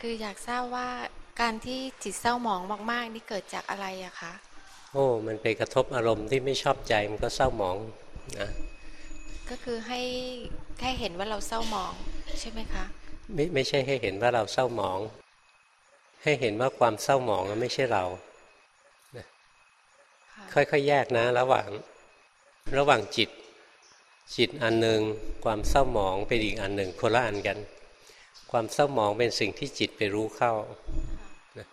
คืออยากทราบว่าการที่จิตเศร้าหมองมาก ๆ นี่เกิดจากอะไรอะคะโอ้มันไปกระทบอารมณ์ที่ไม่ชอบใจมันก็เศร้าหมองนะก็คือให้แค่เห็นว่าเราเศร้าหมองใช่ไหมคะไม่ไม่ใช่ให้เห็นว่าเราเศร้าหมอง ให้เห็นว่าความเศร้าหมองนั้นไม่ใช่เราค่ะค่อยๆแยกนะ ระหว่างระหว่างจิต จิตอันหนึ่งความเศร้าหมองเป็นอีกอันหนึ่งคนละอันกัน ความเศร้าหมองเป็นสิ่งที่จิตไปรู้เข้านะ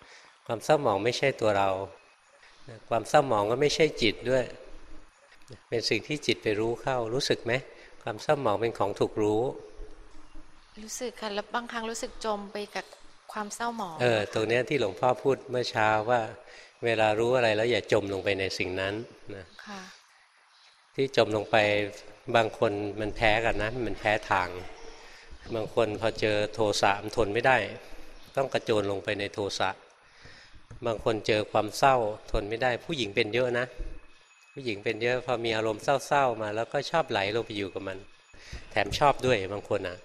ความเศร้าหมองไม่ใช่ตัวเรานะความเศร้าหมองก็ไม่ใช่จิตด้วยนะเป็นสิ่งที่จิตไปรู้เข้า รู้สึกไหม ความเศร้าหมองเป็นของถูกรู้ รู้สึกค่ะ แล้วบางครั้งรู้สึกจมไปกับความเศร้าหมอง เออ ตรงเนี้ยที่หลวงพ่อพูดเมื่อเช้าว่า เวลารู้อะไรแล้วอย่าจมลงไปในสิ่งนั้นนะค่ะที่จมลงไปบางคนมันแพ้กันนะ มันแพ้ทาง บางคนพอเจอโทสะมันทนไม่ได้ ต้องกระโจนลงไปในโทสะบางคนเจอความเศร้าทนไม่ได้ ผู้หญิงเป็นเยอะนะ ผู้หญิงเป็นเยอะพอมีอารมณ์เศร้าๆมา แล้วก็ชอบไหลลงไปอยู่กับมัน แถมชอบด้วยบางคนอะ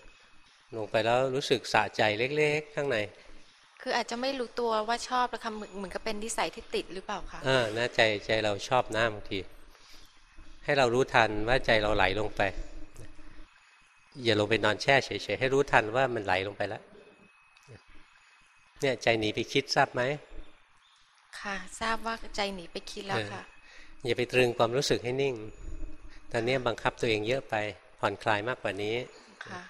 ลงไปแล้วรู้สึกสะใจเล็กๆ ข้างใน คืออาจจะไม่รู้ตัวว่าชอบแล้วค่ะเหมือนเหมือนกับเป็นนิสัยที่ติดหรือเปล่าคะเออนะใจใจเราชอบน้าบางทีให้เรารู้ทันว่าใจเราไหลลงไป อย่าลงไปนอนแช่เฉยๆให้รู้ทันว่ามันไหลลงไปแล้วเนี่ยใจหนีไปคิดทราบไหมค่ะทราบว่าใจหนีไปคิดแล้วค่ะอย่าไปตรึงความรู้สึกให้นิ่ง ตอนนี้บังคับตัวเองเยอะไปผ่อนคลายมากกว่านี้ค่ะ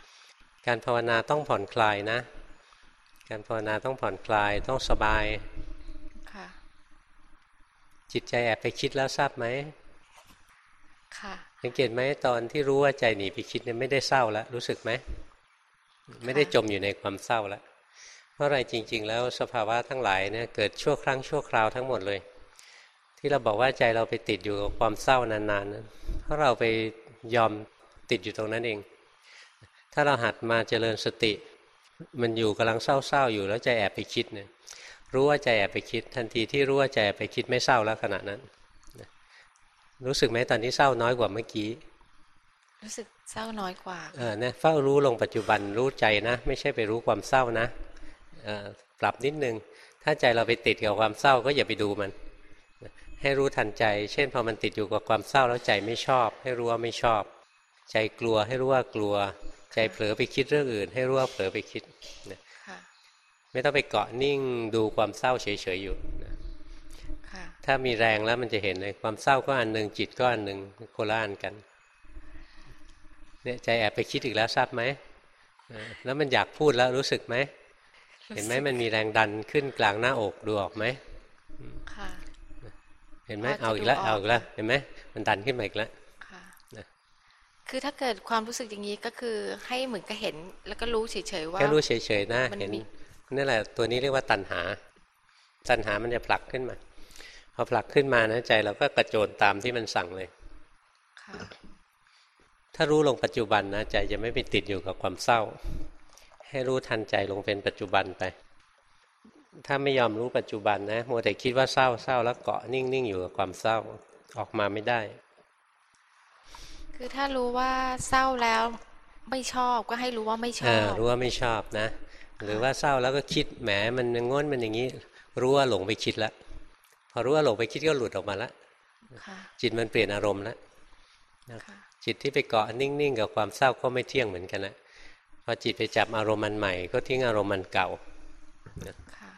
การภาวนาต้องผ่อนคลายนะ การภาวนาต้องผ่อนคลายต้องสบายค่ะจิตใจแอบไปคิดแล้วทราบไหมค่ะ สังเกตไหมตอนที่รู้ว่าใจหนีไปคิดเนี่ยไม่ได้เศร้าแล้วรู้สึกไหมไม่ได้จมอยู่ในความเศร้าแล้วเพราะอะไรจริง ๆ แล้วสภาวะทั้งหลายเนี่ยเกิดชั่วครั้งชั่วคราวทั้งหมดเลย ที่เราบอกว่าใจเราไปติดอยู่กับความเศร้านานๆนั้นเพราะเราไปยอมติดอยู่ตรงนั้นเอง ถ้าเราหัดมาเจริญสติ มันอยู่กำลังเศร้าๆอยู่แล้วใจแอบไปคิดเนี่ยรู้ว่าใจแอบไปคิด ทันทีที่รู้ว่าใจแอบไปคิดไม่เศร้าแล้วขณะนั้น รู้สึกไหมตอนนี้เศร้าน้อยกว่าเมื่อกี้ รู้สึกเศร้าน้อยกว่าเออเนี่ยเฝ้ารู้ลงปัจจุบันรู้ใจนะ ไม่ใช่ไปรู้ความเศร้านะเออปรับนิดนึง ถ้าใจเราไปติดกับความเศร้าก็อย่าไปดูมัน ให้รู้ทันใจ เช่นพอมันติดอยู่กับความเศร้าแล้วใจไม่ชอบ ให้รู้ว่าไม่ชอบ ใจกลัวให้รู้ว่ากลัว ใจเผลอไปคิดเรื่องอื่น ให้รู้ว่าเผลอไปคิดนะค่ะไม่ต้องไปเกาะนิ่งดูความเศร้าเฉยๆอยู่นะค่ะ ถ้ามีแรงแล้วมันจะเห็นเลยความเศร้าก็อันหนึ่งจิตก็อันหนึ่งโคละอันกันเนี่ยใจแอบไปคิดอีกแล้วทราบไหมเออแล้วมันอยากพูดแล้วรู้สึกไหมเห็นไหมมันมีแรงดันขึ้นกลางหน้าอกดูออกไหมค่ะเห็นไหมพอจะเอาอีกแล้วดูออกเอาอีกแล้วเห็นไหมมันดันขึ้นมาอีกแล้วค่ะนะคือถ้าเกิดความรู้สึกอย่างนี้ก็คือให้เหมือนกับเห็นแล้วก็รู้เฉยๆว่าแค่รู้เฉยๆนะมันเห็นมีนั่นแหละตัวนี้เรียกว่าตัณหา ตัณหามันจะผลักขึ้นมา พอผลักขึ้นมานะใจเราก็กระโจนตามที่มันสั่งเลยค่ะถ้ารู้ลงปัจจุบันนะใจจะไม่ไปติดอยู่กับความเศร้า ให้รู้ทันใจลงเป็นปัจจุบันไป ถ้าไม่ยอมรู้ปัจจุบันนะมัวแต่คิดว่าเศร้าเศร้าแล้วเกาะนิ่งๆอยู่กับความเศร้าออกมาไม่ได้ คือถ้ารู้ว่าเศร้าแล้วไม่ชอบก็ให้รู้ว่าไม่ชเอออบรู้ว่าไม่ชอบนะ หรือว่าเศร้าแล้วก็คิดแหมมันงง้นมันอย่างนี้ รู้ว่าหลงไปคิดแล้วพ อรู้ว่าหลงไปคิดก็หลุดออกมาแล้วค่ะจิตมันเปลี่ยนอารมณ์แล้วค่ะจิตที่ไปเกาะนิ่งๆกับความเศร้าก็ไม่เที่ยงเหมือนกันนะพอจิตไปจับอารมณ์มันใหม่ ก็ทิ้งอารมณ์มันเก่าค่ะ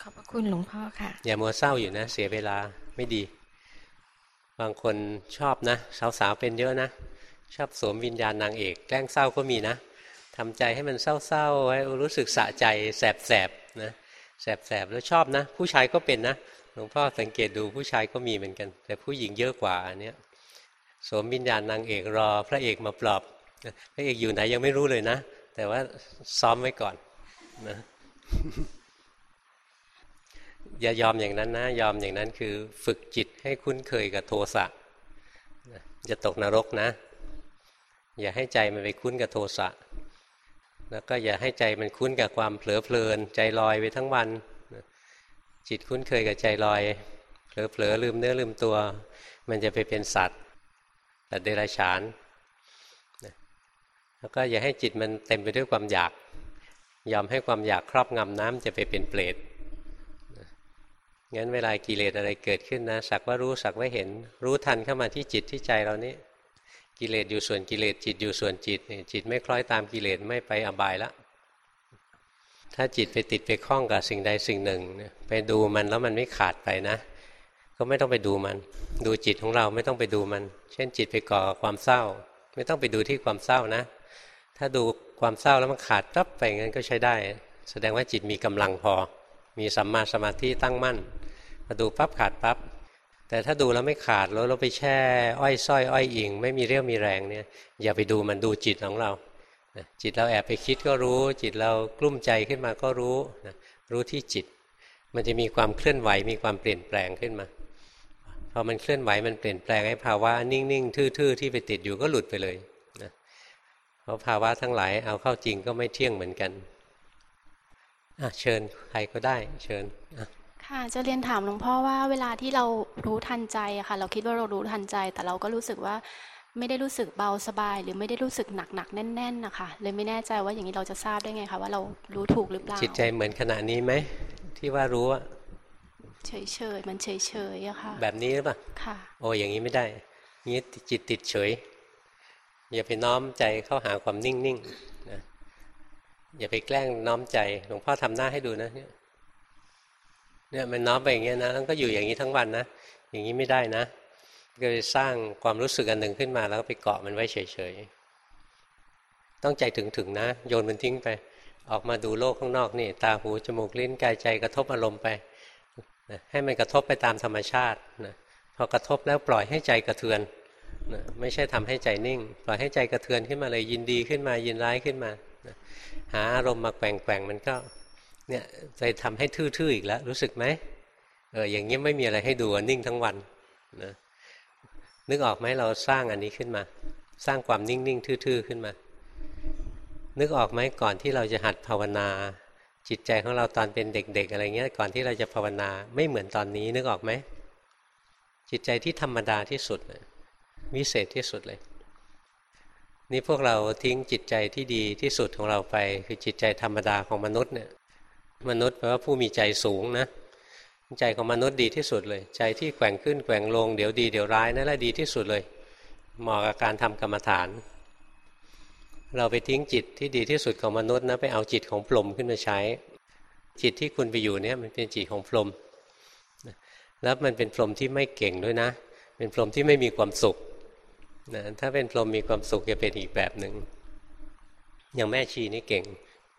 ขอบพระคุณหลวงพ่อค่ะ อย่ามัวเศร้าอยู่นะ เสียเวลาไม่ดี บางคนชอบนะสาวๆเป็นเยอะนะชอบสวมวิญญาณนางเอก แกล้งเศร้าก็มีนะทำใจให้มันเศร้าๆไว้รู้สึกสะใจแสบๆนะ แสบๆแล้วชอบนะ ผู้ชายก็เป็นนะหลวงพ่อสังเกตดูผู้ชายก็มีเหมือนกัน แต่ผู้หญิงเยอะกว่าอันเนี้ยสวมวิญญาณนางเอกรอ พระเอกมาปลอบพระเอกอยู่ไหนยังไม่รู้เลยนะ แต่ว่าซ้อมไว้ก่อนนะอย่ายอมอย่างนั้นนะ ยอมอย่างนั้นคือฝึกจิตให้คุ้นเคยกับโทสะนะจะตกนรกนะ อย่าให้ใจมันไปคุ้นกับโทสะ แล้วก็อย่าให้ใจมันคุ้นกับความเผลอเพลิน ใจลอยไปทั้งวัน จิตคุ้นเคยกับใจลอยเผลอเผลอลืมเนื้อลืมตัว มันจะไปเป็นสัตว์สัตว์เดรัจฉานแล้วก็อย่าให้จิตมันเต็มไปด้วยความอยาก ยอมให้ความอยากครอบงำน้ำจะไปเป็นเปรตงั้นเวลากิเลสอะไรเกิดขึ้นนะ สักว่ารู้สักว่าเห็น รู้ทันเข้ามาที่จิตที่ใจเรานี้ กิเลสอยู่ส่วนกิเลสจิตอยู่ส่วนจิตจิตไม่คล้อยตามกิเลสไม่ไปอบายละถ้าจิตไปติดไปคล้องกับสิ่งใดสิ่งหนึ่งไปดูมันแล้วมันไม่ขาดไปนะ ก็ไม่ต้องไปดูมัน ดูจิตของเราไม่ต้องไปดูมัน เช่นจิตไปก่อความเศร้า ไม่ต้องไปดูที่ความเศร้านะ ถ้าดูความเศร้าแล้วมันขาดปั๊บไปงั้นก็ใช้ได้ แสดงว่าจิตมีกำลังพอ มีสัมมาสมาธิตั้งมั่นมาดูปั๊บขาดปั๊บ แต่ถ้าดูแล้วไม่ขาดแล้วเราไปแช่อ้อยส้อยอ้อยอิง ไม่มีเรี่ยวมีแรงเนี่ย อย่าไปดูมันดูจิตของเราจิตเราแอบไปคิดก็รู้ จิตเรากลุ้มใจขึ้นมาก็รู้รู้ที่จิต มันจะมีความเคลื่อนไหวมีความเปลี่ยนแปลงขึ้นมาพอมันเคลื่อนไหวมันเปลี่ยนแปลงให้ภาวะนิ่งๆทื่อๆที่ไปติดอยู่ก็หลุดไปเลยนะเพราะภาวะทั้งหลายเอาเข้าจริงก็ไม่เที่ยงเหมือนกันเชิญใครก็ได้ เชิญ ค่ะจะเรียนถามหลวงพ่อว่าเวลาที่เรารู้ทันใจอะค่ะ เราคิดว่าเรารู้ทันใจ แต่เราก็รู้สึกว่าไม่ได้รู้สึกเบาสบาย หรือไม่ได้รู้สึกหนักหนักแน่นๆนะคะเลยไม่แน่ใจว่าอย่างนี้เราจะทราบได้ไงคะว่าเรารู้ถูกหรือเปล่าจิตใจเหมือนขณะนี้ไหมที่ว่ารู้อะเฉยเฉยมันเฉยเฉยอะค่ะ แบบนี้หรือเปล่าค่ะ โอ้อย่างนี้ไม่ได้นี้จิตติดเฉย อย่าไปน้อมใจเข้าหาความนิ่งๆนะอย่าไปแกล้งน้อมใจหลวงพ่อทำหน้าให้ดูนะเนี่ย เนี่ยมันน้อมไปอย่างเงี้ยนะแล้วก็อยู่อย่างนี้ทั้งวันนะอย่างนี้ไม่ได้นะ ก็เลยสร้างความรู้สึกอันหนึ่งขึ้นมา แล้วก็ไปเกาะมันไว้เฉยๆต้องใจถึงๆนะ โยนมันทิ้งไป ออกมาดูโลกข้างนอกนี่ ตาหูจมูกลิ้นกายใจกระทบอารมณ์ไปนะให้มันกระทบไปตามธรรมชาตินะพอกระทบแล้วปล่อยให้ใจกระเทือนนะไม่ใช่ทำให้ใจนิ่ง ปล่อยให้ใจกระเทือนขึ้นมาเลยยินดีขึ้นมายินร้ายขึ้นมานะหาอารมณ์มาแกว่งๆมันก็ เนี่ยใจทำให้ทื่อๆอีกแล้ว รู้สึกไหมเอออย่างนี้ไม่มีอะไรให้ดูนิ่งทั้งวันนะนึกออกไหมเราสร้างอันนี้ขึ้นมา สร้างความนิ่งๆทื่อๆขึ้นมา นึกออกไหมก่อนที่เราจะหัดภาวนา จิตใจของเราตอนเป็นเด็ก ๆ อะไรเงี้ยก่อนที่เราจะภาวนาไม่เหมือนตอนนี้นึกออกไหมจิตใจที่ธรรมดาที่สุดวิเศษที่สุดเลย นี่พวกเราทิ้งจิตใจที่ดีที่สุดของเราไป คือจิตใจธรรมดาของมนุษย์เนี่ย มนุษย์แปลว่าผู้มีใจสูงนะใจของมนุษย์ดีที่สุดเลย ใจที่แกว่งขึ้นแกว่งลงเดี๋ยวดีเดี๋ยวร้ายนั่นแหละดีที่สุดเลยเหมาะกับการทำกรรมฐาน เราไปทิ้งจิตที่ดีที่สุดของมนุษย์นะไปเอาจิตของพรหมขึ้นมาใช้ จิตที่คุณไปอยู่เนี่ยมันเป็นจิตของพรหมแล้วมันเป็นพรหมที่ไม่เก่งด้วยนะ เป็นพรหมที่ไม่มีความสุขนะถ้าเป็นพรหมมีความสุขจะเป็นอีกแบบหนึ่งอย่างแม่ชีนี่เก่ง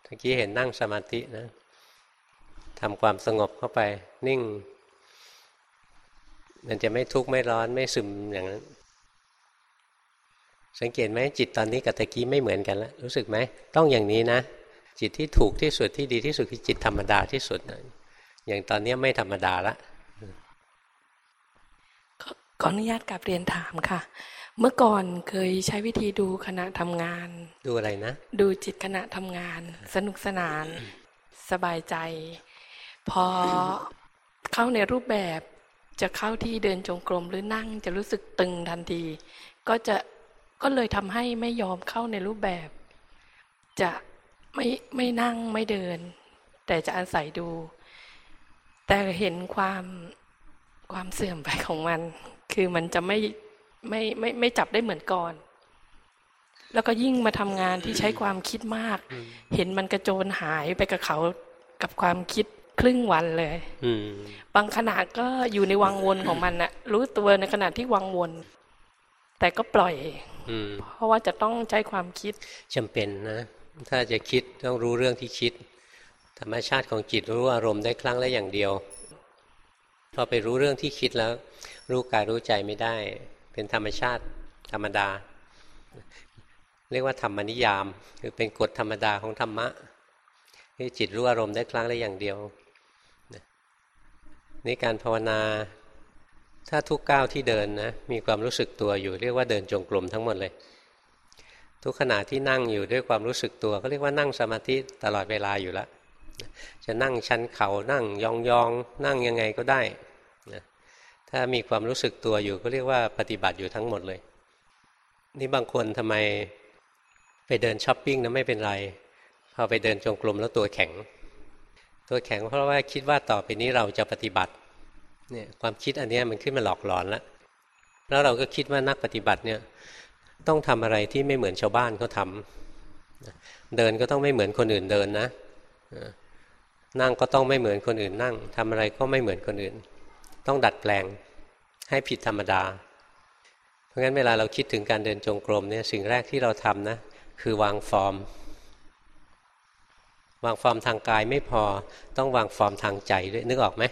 เมื่อกี้เห็นนั่งสมาธินะ ทำความสงบเข้าไปนิ่ง มันจะไม่ทุกข์ไม่ร้อนไม่ซึมอย่างนั้น สังเกตไหมจิตตอนนี้กับตะกี้ไม่เหมือนกันแล้วรู้สึกไหมต้องอย่างนี้นะ จิตที่ถูกที่สุดที่ดีที่สุดคือจิตธรรมดาที่สุดอย่างตอนนี้ไม่ธรรมดาละขออนุญาตกลับเรียนถามค่ะ เมื่อก่อนเคยใช้วิธีดูขณะทำงาน ดูอะไรนะ ดูจิตขณะทำงาน สนุกสนาน สบายใจ พอเข้าในรูปแบบจะเข้าที่เดินจงกรมหรือนั่งจะรู้สึกตึงทันที ก็จะก็เลยทำให้ไม่ยอมเข้าในรูปแบบ จะไม่ไม่นั่งไม่เดิน แต่จะอาศัยดู แต่เห็นความความเสื่อมไปของมัน คือมันจะไม่ไม่ไม่ไม่จับได้เหมือนก่อน แล้วก็ยิ่งมาทำงานที่ใช้ความคิดมาก เห็นมันกระโจนหายไปกับเขากับความคิด ครึ่งวันเลยบางขณะก็อยู่ในวังวนของมันนะรู้ตัวในขณะที่วังวน แต่ก็ปล่อยเพราะว่าจะต้องใช้ความคิดจำเป็นนะ ถ้าจะคิดต้องรู้เรื่องที่คิด ธรรมชาติของจิตรู้อารมณ์ได้ครั้งละอย่างเดียวพอไปรู้เรื่องที่คิดแล้ว รู้กายรู้ใจไม่ได้ เป็นธรรมชาติธรรมดา เรียกว่าธรรมนิยาม คือเป็นกฎธรรมดาของธรรมะที่จิตรู้อารมณ์ได้ครั้งละอย่างเดียว นี่การภาวนา ถ้าทุกก้าวที่เดินนะมีความรู้สึกตัวอยู่เรียกว่าเดินจงกรมทั้งหมดเลย ทุกขณะที่นั่งอยู่ด้วยความรู้สึกตัว ก็เรียกว่านั่งสมาธิตลอดเวลาอยู่แล้วจะนั่งชันเขา่านั่งยองยองนั่งยังไงก็ได้นะถ้ามีความรู้สึกตัวอยู่ก็เรียกว่าปฏิบัติอยู่ทั้งหมดเลย นี่บางคนทำไมไปเดินช้อปปิ้งนะไม่เป็นไรภอไปเดินจงกรมแล้วตัวแข็ง ตัวแข็งเพราะว่าคิดว่าต่อไปนี้เราจะปฏิบัติเนี่ยความคิดอันนี้มันขึ้นมาหลอกหลอนแล้วแล้วเราก็คิดว่านักปฏิบัติเนี่ยต้องทำอะไรที่ไม่เหมือนชาวบ้านเขาทำเดินก็ต้องไม่เหมือนคนอื่นเดินนะนั่งก็ต้องไม่เหมือนคนอื่นนั่งทำอะไรก็ไม่เหมือนคนอื่น ต้องดัดแปลงให้ผิดธรรมดา เพราะงั้นเวลาเราคิดถึงการเดินจงกรมเนี่ยสิ่งแรกที่เราทำนะคือวางฟอร์ม วางฟอร์มทางกายไม่พอต้องวางฟอร์มทางใจด้วยนึกออกไหม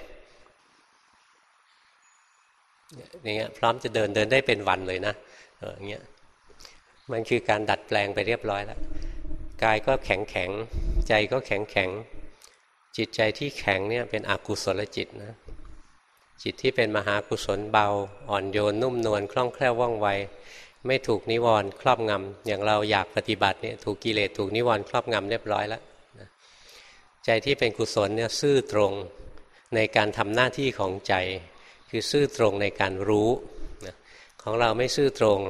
อย่างเงี้ยพร้อมจะเดินเดินได้เป็นวันเลยนะเอออย่างเงี้ยมันคือการดัดแปลงไปเรียบร้อยแล้วกายก็แข็งแข็งใจก็แข็งแข็งจิตใจที่แข็งเนี่ยเป็นอกุศลจิตนะจิตที่เป็นมหากุศลเบา อ่อนโยนนุ่มนวลคล่องแคล่วว่องไว ไม่ถูกนิวรณ์ครอบงำอย่างเราอยากปฏิบัติเนี่ยถูกกิเลสถูกนิวรณ์ครอบงำเรียบร้อยแล้ว ใจที่เป็นกุศลเนี่ยซื่อตรงในการทำหน้าที่ของใจ คือซื่อตรงในการรู้ของเราไม่ซื่อตรง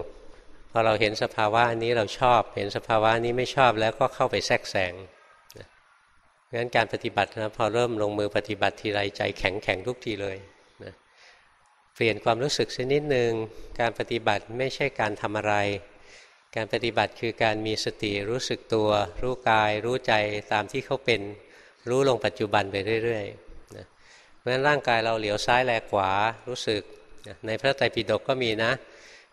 พอเราเห็นสภาวะนี้เราชอบ เห็นสภาวะนี้ไม่ชอบแล้วก็เข้าไปแทรกแซงงั้นการปฏิบัตินะพอเริ่มลงมือปฏิบัติทีไรใจแข็งแข็งทุกทีเลยนะเปลี่ยนความรู้สึกสักนิดหนึ่งการปฏิบัติไม่ใช่การทำอะไร การปฏิบัติคือการมีสติรู้สึกตัว รู้กาย รู้ใจตามที่เขาเป็น รู้ลงปัจจุบันไปเรื่อยๆนะเพราะฉะนั้นร่างกายเราเหลียวซ้ายแลขวารู้สึกในพระไตรปิฎกก็มีนะ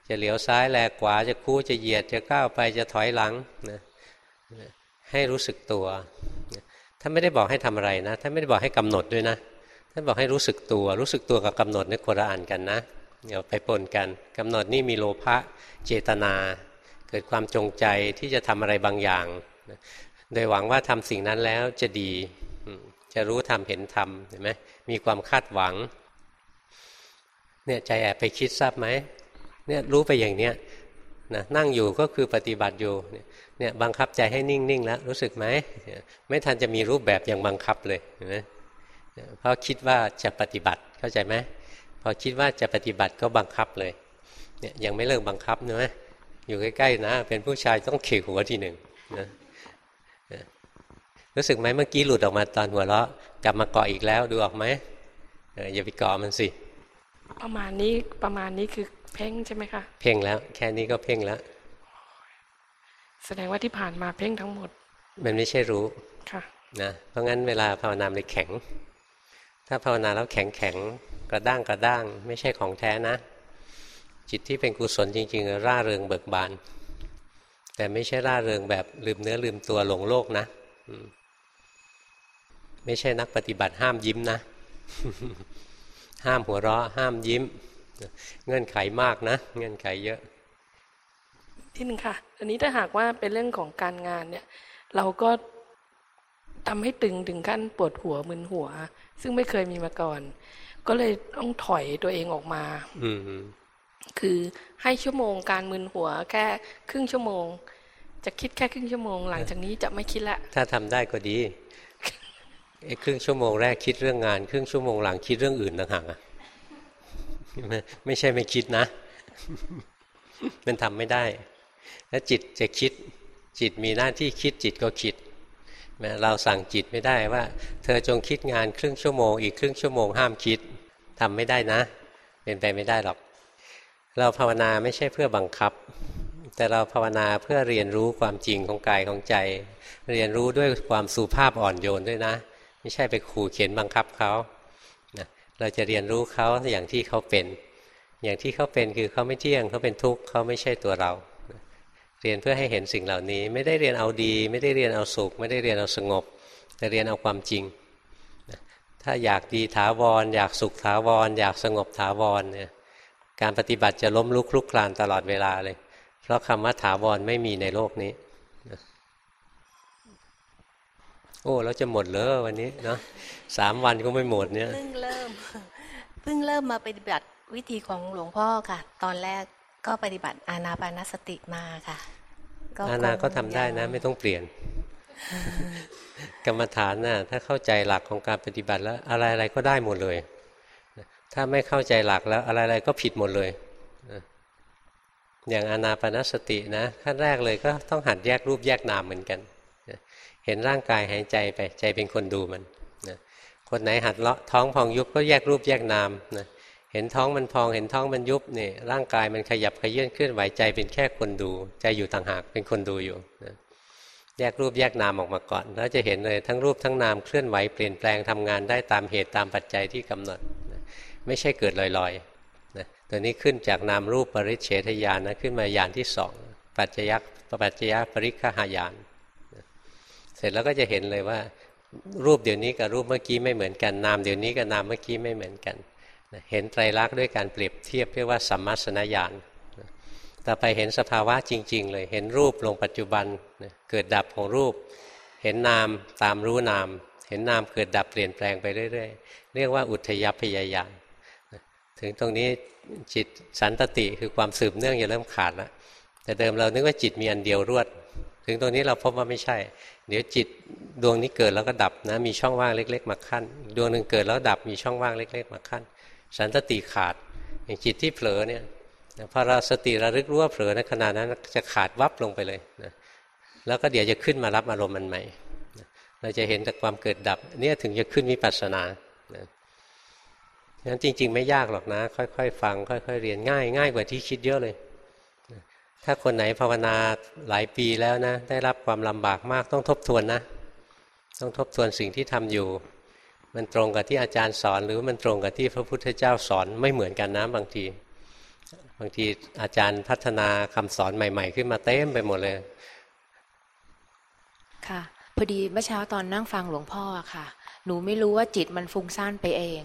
จะเหลียวซ้ายแลกขวาจะคู่จะเหยียดจะก้าวไปจะถอยหลังนะให้รู้สึกตัวท่านไม่ได้บอกให้ทำอะไรนะท่านไม่ได้บอกให้กำหนดด้วยนะท่านบอกให้รู้สึกตัวรู้สึกตัวกับกำหนดนี่คนละอันกันนะเดี๋ยวไปปนกันกำหนดนี่มีโลภะเจตนา เกิดความจงใจที่จะทำอะไรบางอย่าง โดยหวังว่าทำสิ่งนั้นแล้วจะดี จะรู้ทำเห็นทำเห็นไหมมีความคาดหวัง เนี่ยใจแอบไปคิดทราบไหมเนี่ยรู้ไปอย่างเนี้ยนะนั่งอยู่ก็คือปฏิบัติอยู่เนี่ยบังคับใจให้นิ่งๆแล้วรู้สึกไหมไม่ทันจะมีรูปแบบอย่างบังคับเลยเห็นไหมเพราะคิดว่าจะปฏิบัติเข้าใจไหมพอคิดว่าจะปฏิบัติก็บังคับเลยเนี่ยยังไม่เลิกบังคับเนะอยู่ใกล้ๆนะ เป็นผู้ชายต้องเขกหัวทีหนึ่งนะ รู้สึกไหมเมื่อกี้หลุดออกมาตอนหัวเราะกลับมาเกาะอีกแล้วดูออกไหมอย่าไปเกาะมันสิ ประมาณนี้ประมาณนี้คือเพ่งใช่ไหมคะ เพ่งแล้ว แค่นี้ก็เพ่งแล้ว แสดงว่าที่ผ่านมาเพ่งทั้งหมด มันไม่ใช่รู้ค่ะนะเพราะงั้นเวลาภาวนาเลยแข็ง ถ้าภาวนาแล้วแข็งแข็งกระด้างกระด้าง ไม่ใช่ของแท้นะ จิตที่เป็นกุศลจริง ๆ ร่าเริงเบิกบาน แต่ไม่ใช่ร่าเริงแบบลืมเนื้อลืมตัวหลงโลกนะ ไม่ใช่นักปฏิบัติห้ามยิ้มนะ ห้ามหัวเราะ ห้ามยิ้ม เงื่อนไขมากนะ เงื่อนไขเยอะที่หนึ่งค่ะ อันนี้ถ้าหากว่าเป็นเรื่องของการงานเนี่ย เราก็ทำให้ตึงถึงขั้นปวดหัวมึนหัว ซึ่งไม่เคยมีมาก่อน ก็เลยต้องถอยตัวเองออกมา อืคือให้ชั่วโมงการมึนหัวแค่ครึ่งชั่วโมง จะคิดแค่ครึ่งชั่วโมง หลังจากนี้จะไม่คิดละ ถ้าทำได้ก็ดี ไอ้ครึ่งชั่วโมงแรกคิดเรื่องงาน ครึ่งชั่วโมงหลังคิดเรื่องอื่นต่างหากไม่ใช่ไม่คิดนะ มันทำไม่ได้ แล้วจิตจะคิด จิตมีหน้าที่คิดจิตก็คิดเราสั่งจิตไม่ได้ว่า เธอจงคิดงานครึ่งชั่วโมงอีกครึ่งชั่วโมงห้ามคิดทำไม่ได้นะ เป็นไปไม่ได้หรอก เราภาวนาไม่ใช่เพื่อบังคับ แต่เราภาวนาเพื่อเรียนรู้ความจริงของกายของใจ เรียนรู้ด้วยความสุภาพอ่อนโยนด้วยนะ ไม่ใช่ไปขู่เข็นบังคับเขาเราจะเรียนรู้เขาอย่างที่เขาเป็น อย่างที่เขาเป็นคือเขาไม่เที่ยงเขาเป็นทุกข์เขาไม่ใช่ตัวเรา เรียนเพื่อให้เห็นสิ่งเหล่านี้ ไม่ได้เรียนเอาดี ไม่ได้เรียนเอาสุข ไม่ได้เรียนเอาสงบ แต่เรียนเอาความจริง ถ้าอยากดีถาวร อยากสุขถาวร อยากสงบถาวรเนี่ยการปฏิบัติจะล้มลุกคลุกคลานตลอดเวลาเลย เพราะคำว่าถาวรไม่มีในโลกนี้ โอ้แล้วจะหมดเลยวันนี้เนาะสามวันก็ไม่หมดเนี่ยเพิ่งเริ่มเพิ่งเริ่มมาปฏิบัติวิธีของหลวงพ่อค่ะ ตอนแรกก็ปฏิบัติอานาปานสติมาค่ะอานาก็ทำได้นะ ไม่ต้องเปลี่ยน กรรมฐานน่ะถ้าเข้าใจหลักของการปฏิบัติแล้ว อะไรอะไรก็ได้หมดเลย ถ้าไม่เข้าใจหลักแล้ว อะไรอะไรก็ผิดหมดเลยอย่างอานาปานสตินะขั้นแรกเลยก็ต้องหัดแยกรูปแยกนามเหมือนกันนะ เห็นร่างกายหายใจไปใจเป็นคนดูมันนะคนไหนหัดเลาะท้องพองยุบก็แยกรูปแยกนามนะเห็นท้องมันพองเห็นท้องมันยุบนี่ร่างกายมันขยับขยื่นเคลื่อนไหวใจเป็นแค่คนดู ใจอยู่ต่างหากเป็นคนดูอยู่นะแยกรูปแยกนามออกมาก่อนแล้วจะเห็นเลยทั้งรูปทั้งนามเคลื่อนไหวเปลี่ยนแปลงทำงานได้ตามเหตุตามปัจจัยที่กำหนดนะไม่ใช่เกิดลอยๆนะตัวนี้ขึ้นจากนามรูปปริเฉทญาณนะขึ้นมาญาณที่สองปัจจยักปัจจยปริคหายาน เสร็จแล้วก็จะเห็นเลยว่า รูปเดี๋ยวนี้กับรูปเมื่อกี้ไม่เหมือนกัน นามเดี๋ยวนี้กับนามเมื่อกี้ไม่เหมือนกันเห็นไตรลักษณ์ด้วยการเปรียบเทียบเรียกว่าสัมมาสนญาณต่อไปเห็นสภาวะจริง ๆ เลย เห็นรูปลงปัจจุบันเกิดดับของรูป เห็นนามตามรู้นาม เห็นนามเกิดดับเปลี่ยนแปลงไปเรื่อยๆ เรียกว่าอุทยพยายานถึงตรงนี้จิตสันตติคือความสืบเนื่องจะเริ่มขาดแล้วแต่เดิมเรานึกว่าจิตมีอันเดียวรวด ถึงตรงนี้เราพบว่าไม่ใช่ เดี๋ยวจิตดวงนี้เกิดแล้วก็ดับนะมีช่องว่างเล็ก ๆ มาขั้น ดวงหนึ่งเกิดแล้วดับมีช่องว่างเล็ก ๆ มาขั้น สันตติขาดอย่างจิตที่เผลอเนี่ยพอเราสติระลึกรู้ว่าเผลอในขณะนั้นจะขาดวับลงไปเลยนะแล้วก็เดี๋ยวจะขึ้นมารับอารมณ์มันใหม่เราจะเห็นแต่ความเกิดดับเนี่ยถึงจะขึ้นวิปัสสนานะงั้นจริง ๆ ไม่ยากหรอกนะ ค่อย ๆ ฟัง ค่อย ๆ เรียนง่ายง่ายกว่าที่คิดเยอะเลย ถ้าคนไหนภาวนาหลายปีแล้วนะ ได้รับความลำบากมากต้องทบทวนนะ ต้องทบทวนสิ่งที่ทำอยู่ มันตรงกับที่อาจารย์สอน หรือมันตรงกับที่พระพุทธเจ้าสอนไม่เหมือนกันนะบางที บางทีอาจารย์พัฒนาคำสอนใหม่ ๆ ขึ้นมาเต็มไปหมดเลย ค่ะพอดีเมื่อเช้าตอนนั่งฟังหลวงพ่อค่ะ หนูไม่รู้ว่าจิตมันฟุ้งซ่านไปเอง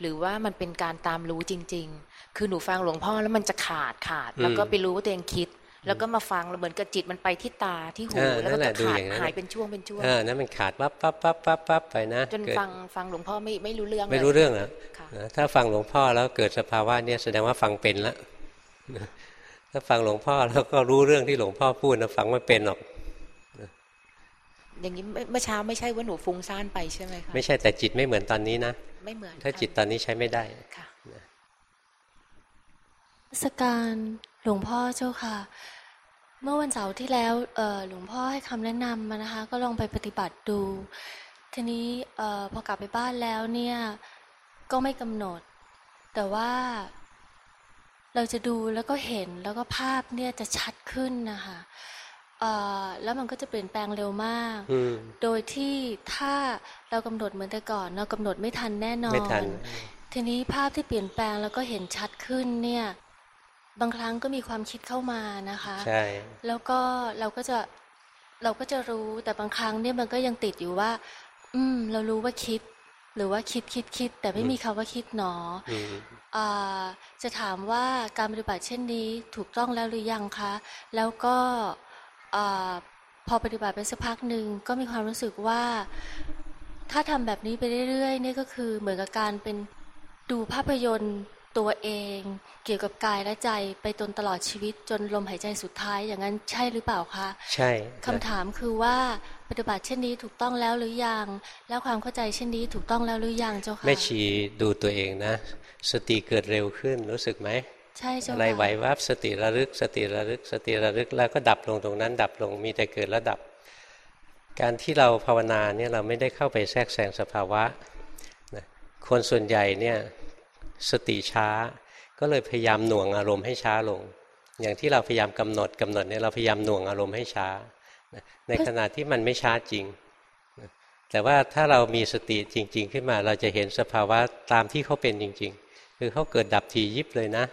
หรือว่ามันเป็นการตามรู้จริง ๆ คือหนูฟังหลวงพ่อแล้วมันจะขาดขาด แล้วก็ไปรู้ว่าตัวเองคิด แล้วก็มาฟังแล้วเหมือนกับจิตมันไปที่ตาที่หูเออแล้วก็นั่นแหจะละดูขาอดย่างนั้นหายเป็นช่วงเป็นช่วงเออนั่นมันขาดปั๊บปั๊บปั๊บปั๊บปั๊บไปนะจนเกิดฟังฟังหลวงพ่อไม่ไม่รู้เรื่องไม่เลยรู้เรื่องนะค่ะนะถ้าฟังหลวงพ่อแล้วเกิดสภาวะเนี่ยแสดงว่าฟังเป็นแล้วถ้าฟังหลวงพ่อแล้วก็รู้เรื่องที่หลวงพ่อพูดนะฟังไม่เป็นหรอกอย่างนี้เมื่อเช้าไม่ใช่ว่าหนูฟุ้งซ่านไปใช่ไหมคะไม่ใช่แต่จิตไม่เหมือนตอนนี้นะไม่เหมือนถ้าจิตตอนนี้ใช้ไม่ได้ค่ะ สการหลวงพ่อเจ้าค่ะ เมื่อวันเสาร์ที่แล้วเอ่อหลวงพ่อให้คำแนะนำมานะคะ ก็ลองไปปฏิบัติดู ทีนี้เอ่อพอกลับไปบ้านแล้วเนี่ยก็ไม่กำหนด แต่ว่าเราจะดูแล้วก็เห็นแล้วก็ภาพเนี่ยจะชัดขึ้นนะคะเอ่อแล้วมันก็จะเปลี่ยนแปลงเร็วมากอืมโดยที่ถ้าเรากำหนดเหมือนแต่ก่อน เรากำหนดไม่ทันแน่นอนไม่ทันทีนี้ภาพที่เปลี่ยนแปลงแล้วก็เห็นชัดขึ้นเนี่ย บางครั้งก็มีความคิดเข้ามานะคะ ใช่ แล้วก็เราก็จะเราก็จะรู้แต่บางครั้งเนี่ยมันก็ยังติดอยู่ว่า อืม เรารู้ว่าคิด หรือว่าคิดคิดคิด แต่ไม่มีคำว่าคิดหนออืมอ่าจะถามว่าการปฏิบัติเช่นนี้ถูกต้องแล้วหรือยังคะ แล้วก็อาพอปฏิบัติไปสักพักหนึ่งก็มีความรู้สึกว่า ถ้าทำแบบนี้ไปเรื่อยๆเนี่ยก็คือเหมือนกับการเป็นดูภาพยนตร์ ตัวเองเกี่ยวกับกายและใจไปจนตลอดชีวิตจนลมหายใจสุดท้ายอย่างนั้นใช่หรือเปล่าคะ ใช่คำถามคือว่าปฏิบัติเช่นนี้ถูกต้องแล้วหรือยัง แล้วความเข้าใจเช่นนี้ถูกต้องแล้วหรือยังเจ้าค่ะแม่ชีดูตัวเองนะ สติเกิดเร็วขึ้นรู้สึกไหมใช่เจ้าอะไรค่ะไหววับสติระลึก สติระลึก สติระลึกแล้วก็ดับลงตรงนั้น ดับลงมีแต่เกิดแล้วดับ การที่เราภาวนาเนี่ยเราไม่ได้เข้าไปแทรกแซงสภาวะนะคนส่วนใหญ่เนี่ย สติช้า ก็เลยพยายามหน่วงอารมณ์ให้ช้าลง อย่างที่เราพยายามกำหนดกำหนดเนี่ยเราพยายามหน่วงอารมณ์ให้ช้า ในขณะที่มันไม่ช้าจริง แต่ว่าถ้าเรามีสติจริง ๆ ขึ้นมาเราจะเห็นสภาวะตามที่เขาเป็นจริง ๆ คือเขาเกิดดับทียิบเลยนะ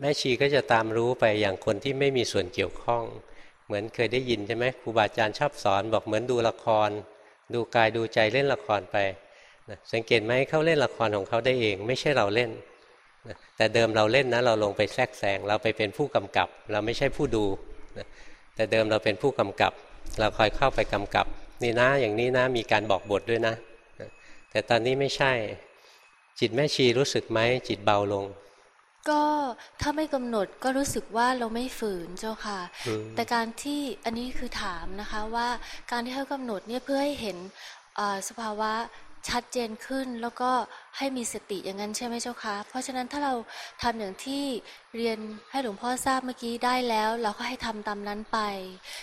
แม่ชีก็จะตามรู้ไปอย่างคนที่ไม่มีส่วนเกี่ยวข้อง เหมือนเคยได้ยินใช่ไหมครูบาอาจารย์ชอบสอนบอกเหมือนดูละคร ดูกายดูใจเล่นละครไป นะสังเกตไหมเขาเล่นละครของเขาได้เอง ไม่ใช่เราเล่นนะแต่เดิมเราเล่นนะเราลงไปแทรกแซงเราไปเป็นผู้กำกับ เราไม่ใช่ผู้ดูนะแต่เดิมเราเป็นผู้กำกับ เราคอยเข้าไปกำกับ นี่นะอย่างนี้นะมีการบอกบทด้วยนะนะ แต่ตอนนี้ไม่ใช่ จิตแม่ชีรู้สึกไหมจิตเบาลงก็ถ้าไม่กำหนดก็รู้สึกว่าเราไม่ฝืนเจ้าค่ะอืมแต่การที่อันนี้คือถามนะคะว่าการที่ให้กำหนดเนี่ยเพื่อให้เห็นเอ่อสภาวะ ชัดเจนขึ้นแล้วก็ให้มีสติอย่างนั้นใช่ไหมเจ้าคะเพราะฉะนั้นถ้าเราทำอย่างที่เรียนให้หลวงพ่อทราบเมื่อกี้ได้แล้ว เราก็ให้ทำตามนั้นไป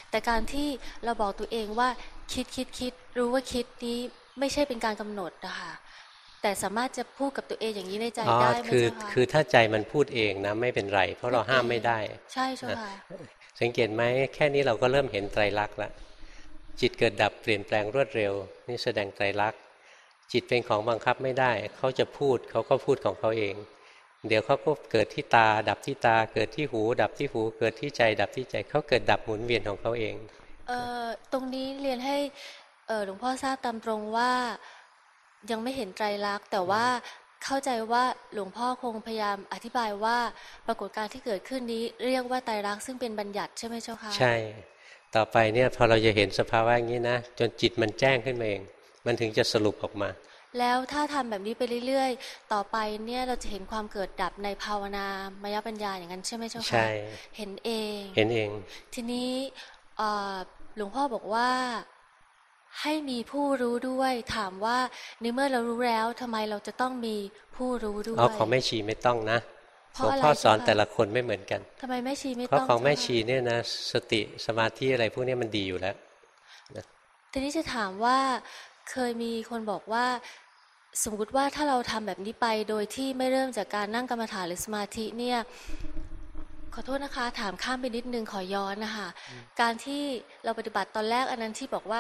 แต่การที่เราบอกตัวเองว่าคิดคิดคิดรู้ว่าคิดนี้ไม่ใช่เป็นการกำหนดนะคะแต่สามารถจะพูดกับตัวเองอย่างนี้ในใจอ๋อได้ไหมคือเจ้าคะคือถ้าใจมันพูดเองนะไม่เป็นไร เพราะเราห้ามไม่ได้ ใช่เจ้าค่ะสังเกตไหมแค่นี้เราก็เริ่มเห็นไตรลักษณ์แล้วจิตเกิดดับเปลี่ยนแปลงรวดเร็ว นี่แสดงไตรลักษณ์ จิตเป็นของบังคับไม่ได้ เขาจะพูดเขาก็พูดของเขาเอง เดี๋ยวเขาก็เกิดที่ตา ดับที่ตา เกิดที่หู ดับที่หู เกิดที่ใจ ดับที่ใจ เขาเกิดดับหมุนเวียนของเขาเองเอ่อตรงนี้เรียนให้เอ่อหลวงพ่อทราบตามตรงว่ายังไม่เห็นไตรลักษณ์แต่ว่าเข้าใจว่าหลวงพ่อคงพยายามอธิบายว่าปรากฏการณ์ที่เกิดขึ้นนี้ เรียกว่าไตรลักษณ์ซึ่งเป็นบัญญัติใช่ไหมเจ้าคะใช่ ต่อไปเนี่ยพอเราจะเห็นสภาวะอย่างนี้นะ จนจิตมันแจ้งขึ้นมาเอง มันถึงจะสรุปออกมา แล้วถ้าทำแบบนี้ไปเรื่อย ๆ ต่อไปเนี่ยเราจะเห็นความเกิดดับในภาวนามยปัญญาอย่างนั้นใช่ไหมเจ้าคะใช่เห็นเอง เห็นเอง ทีนี้เอ่อหลวงพ่อบอกว่าให้มีผู้รู้ด้วยถามว่าในเมื่อเรารู้แล้วทำไมเราจะต้องมีผู้รู้ด้วยเอาของแม่ชีไม่ต้องนะเพหลราะวงอะไรพ่อสอนเจ้าคะแต่ละคนไม่เหมือนกันทำไมแม่ชีไม่เพราะต้องของแม่เจ้าคะชีเนี่ยนะสติสมาธิอะไรพวกนี้มันดีอยู่แล้วทีนี้จะถามว่า เคยมีคนบอกว่า สมมติว่าถ้าเราทำแบบนี้ไปโดยที่ไม่เริ่มจากการนั่งกรรมฐานหรือสมาธิเนี่ยขอโทษนะคะถามข้ามไปนิดนึงขอย้อนนะคะ การที่เราปฏิบัติตอนแรกอันนั้นที่บอกว่า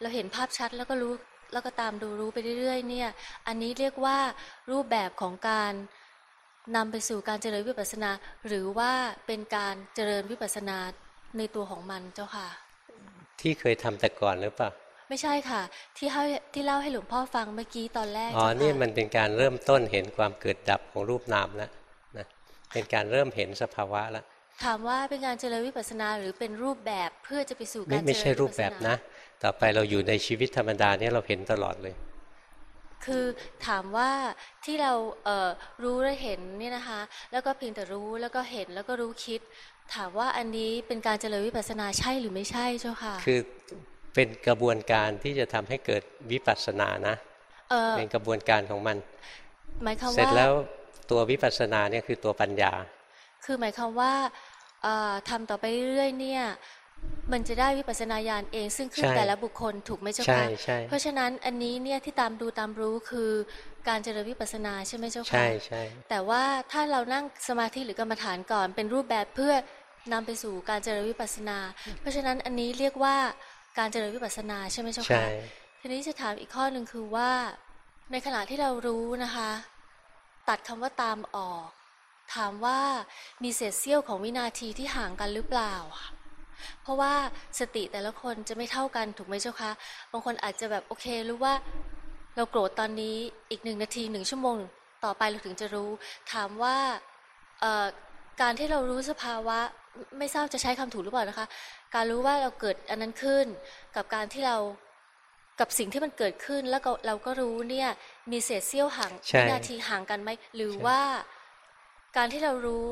เราเห็นภาพชัดแล้วก็รู้แล้วก็ตามดูรู้ไปเรื่อยๆ เนี่ย อันนี้เรียกว่ารูปแบบของการนำไปสู่การเจริญวิปัสสนา หรือว่าเป็นการเจริญวิปัสสนาในตัวของมันเจ้าค่ะ ที่เคยทำแต่ก่อนหรือเปล่า ไม่ใช่ค่ะ ที่ให้ที่เล่าให้หลวงพ่อฟังเมื่อกี้ตอนแรกอ๋อเจ้าค่ะนี่มันเป็นการเริ่มต้นเห็นความเกิดดับของรูปนามแล้วนะเป็นการเริ่มเห็นสภาวะแล้วถามว่าเป็นการเจริญวิปัสสนาหรือเป็นรูปแบบเพื่อจะไปสู่ไม่การไม่เจใช่ริญรูวิปปัสแบบนานะ ต่อไปเราอยู่ในชีวิตธรรมดาเนี่ยเราเห็นตลอดเลย คือถามว่าที่เราเอ่อรู้และเห็นเนี่ยนะคะ แล้วก็เพียงแต่รู้แล้วก็เห็นแล้วก็รู้คิด ถามว่าอันนี้เป็นการเจริญวิปัสสนาใช่หรือไม่ใช่เจ้าค่ะ คือ เป็นกระบวนการที่จะทำให้เกิดวิปัสสนานะเออเป็นกระบวนการของมันหมายความเสร็จว่าแล้วตัววิปัสสนาเนี่ยคือตัวปัญญา คือหมายความว่าเอ่อทำต่อไปเรื่อยๆเนี่ยมันจะได้วิปัสสนาญาณเองซึ่งขึ้นใช่แต่ละบุคคลถูกไหมเจ้าใช่คะใช่เพราะฉะนั้นอันนี้เนี่ยที่ตามดูตามรู้คือการเจริญวิปัสสนาใช่ไหมเจ้าคะใช่ใช่แต่ว่าถ้าเรานั่งสมาธิหรือกรรมฐานก่อนเป็นรูปแบบเพื่อนำไปสู่การเจริญวิปัสสนา เพราะฉะนั้นอันนี้เรียกว่า การเจริญวิปัสสนาใช่ไหมเจ้าใช่คะทีนี้จะถามอีกข้อหนึ่งคือว่า ในขณะที่เรารู้นะคะ ตัดคำว่าตามออก ถามว่ามีเศษเสี้ยวของวินาทีที่ห่างกันหรือเปล่าเพราะว่าสติแต่ละคนจะไม่เท่ากันถูกไหมเจ้าคะบางคนอาจจะแบบโอเครู้ว่า เราโกรธตอนนี้อีกหนึ่งนาทีหนึ่งชั่วโมง ต่อไปเราถึงจะรู้ ถามว่าเอ่อการที่เรารู้สภาวะ ไม่ไม่ทราบจะใช้คำถูกหรือเปล่านะคะ การรู้ว่าเราเกิดอันนั้นขึ้น กับการที่เรากับสิ่งที่มันเกิดขึ้นแล้วก็เราก็รู้เนี่ยมีเศษเสี้ยวห่างใช่วินาทีห่างกันไหมหรือว่าการที่เรารู้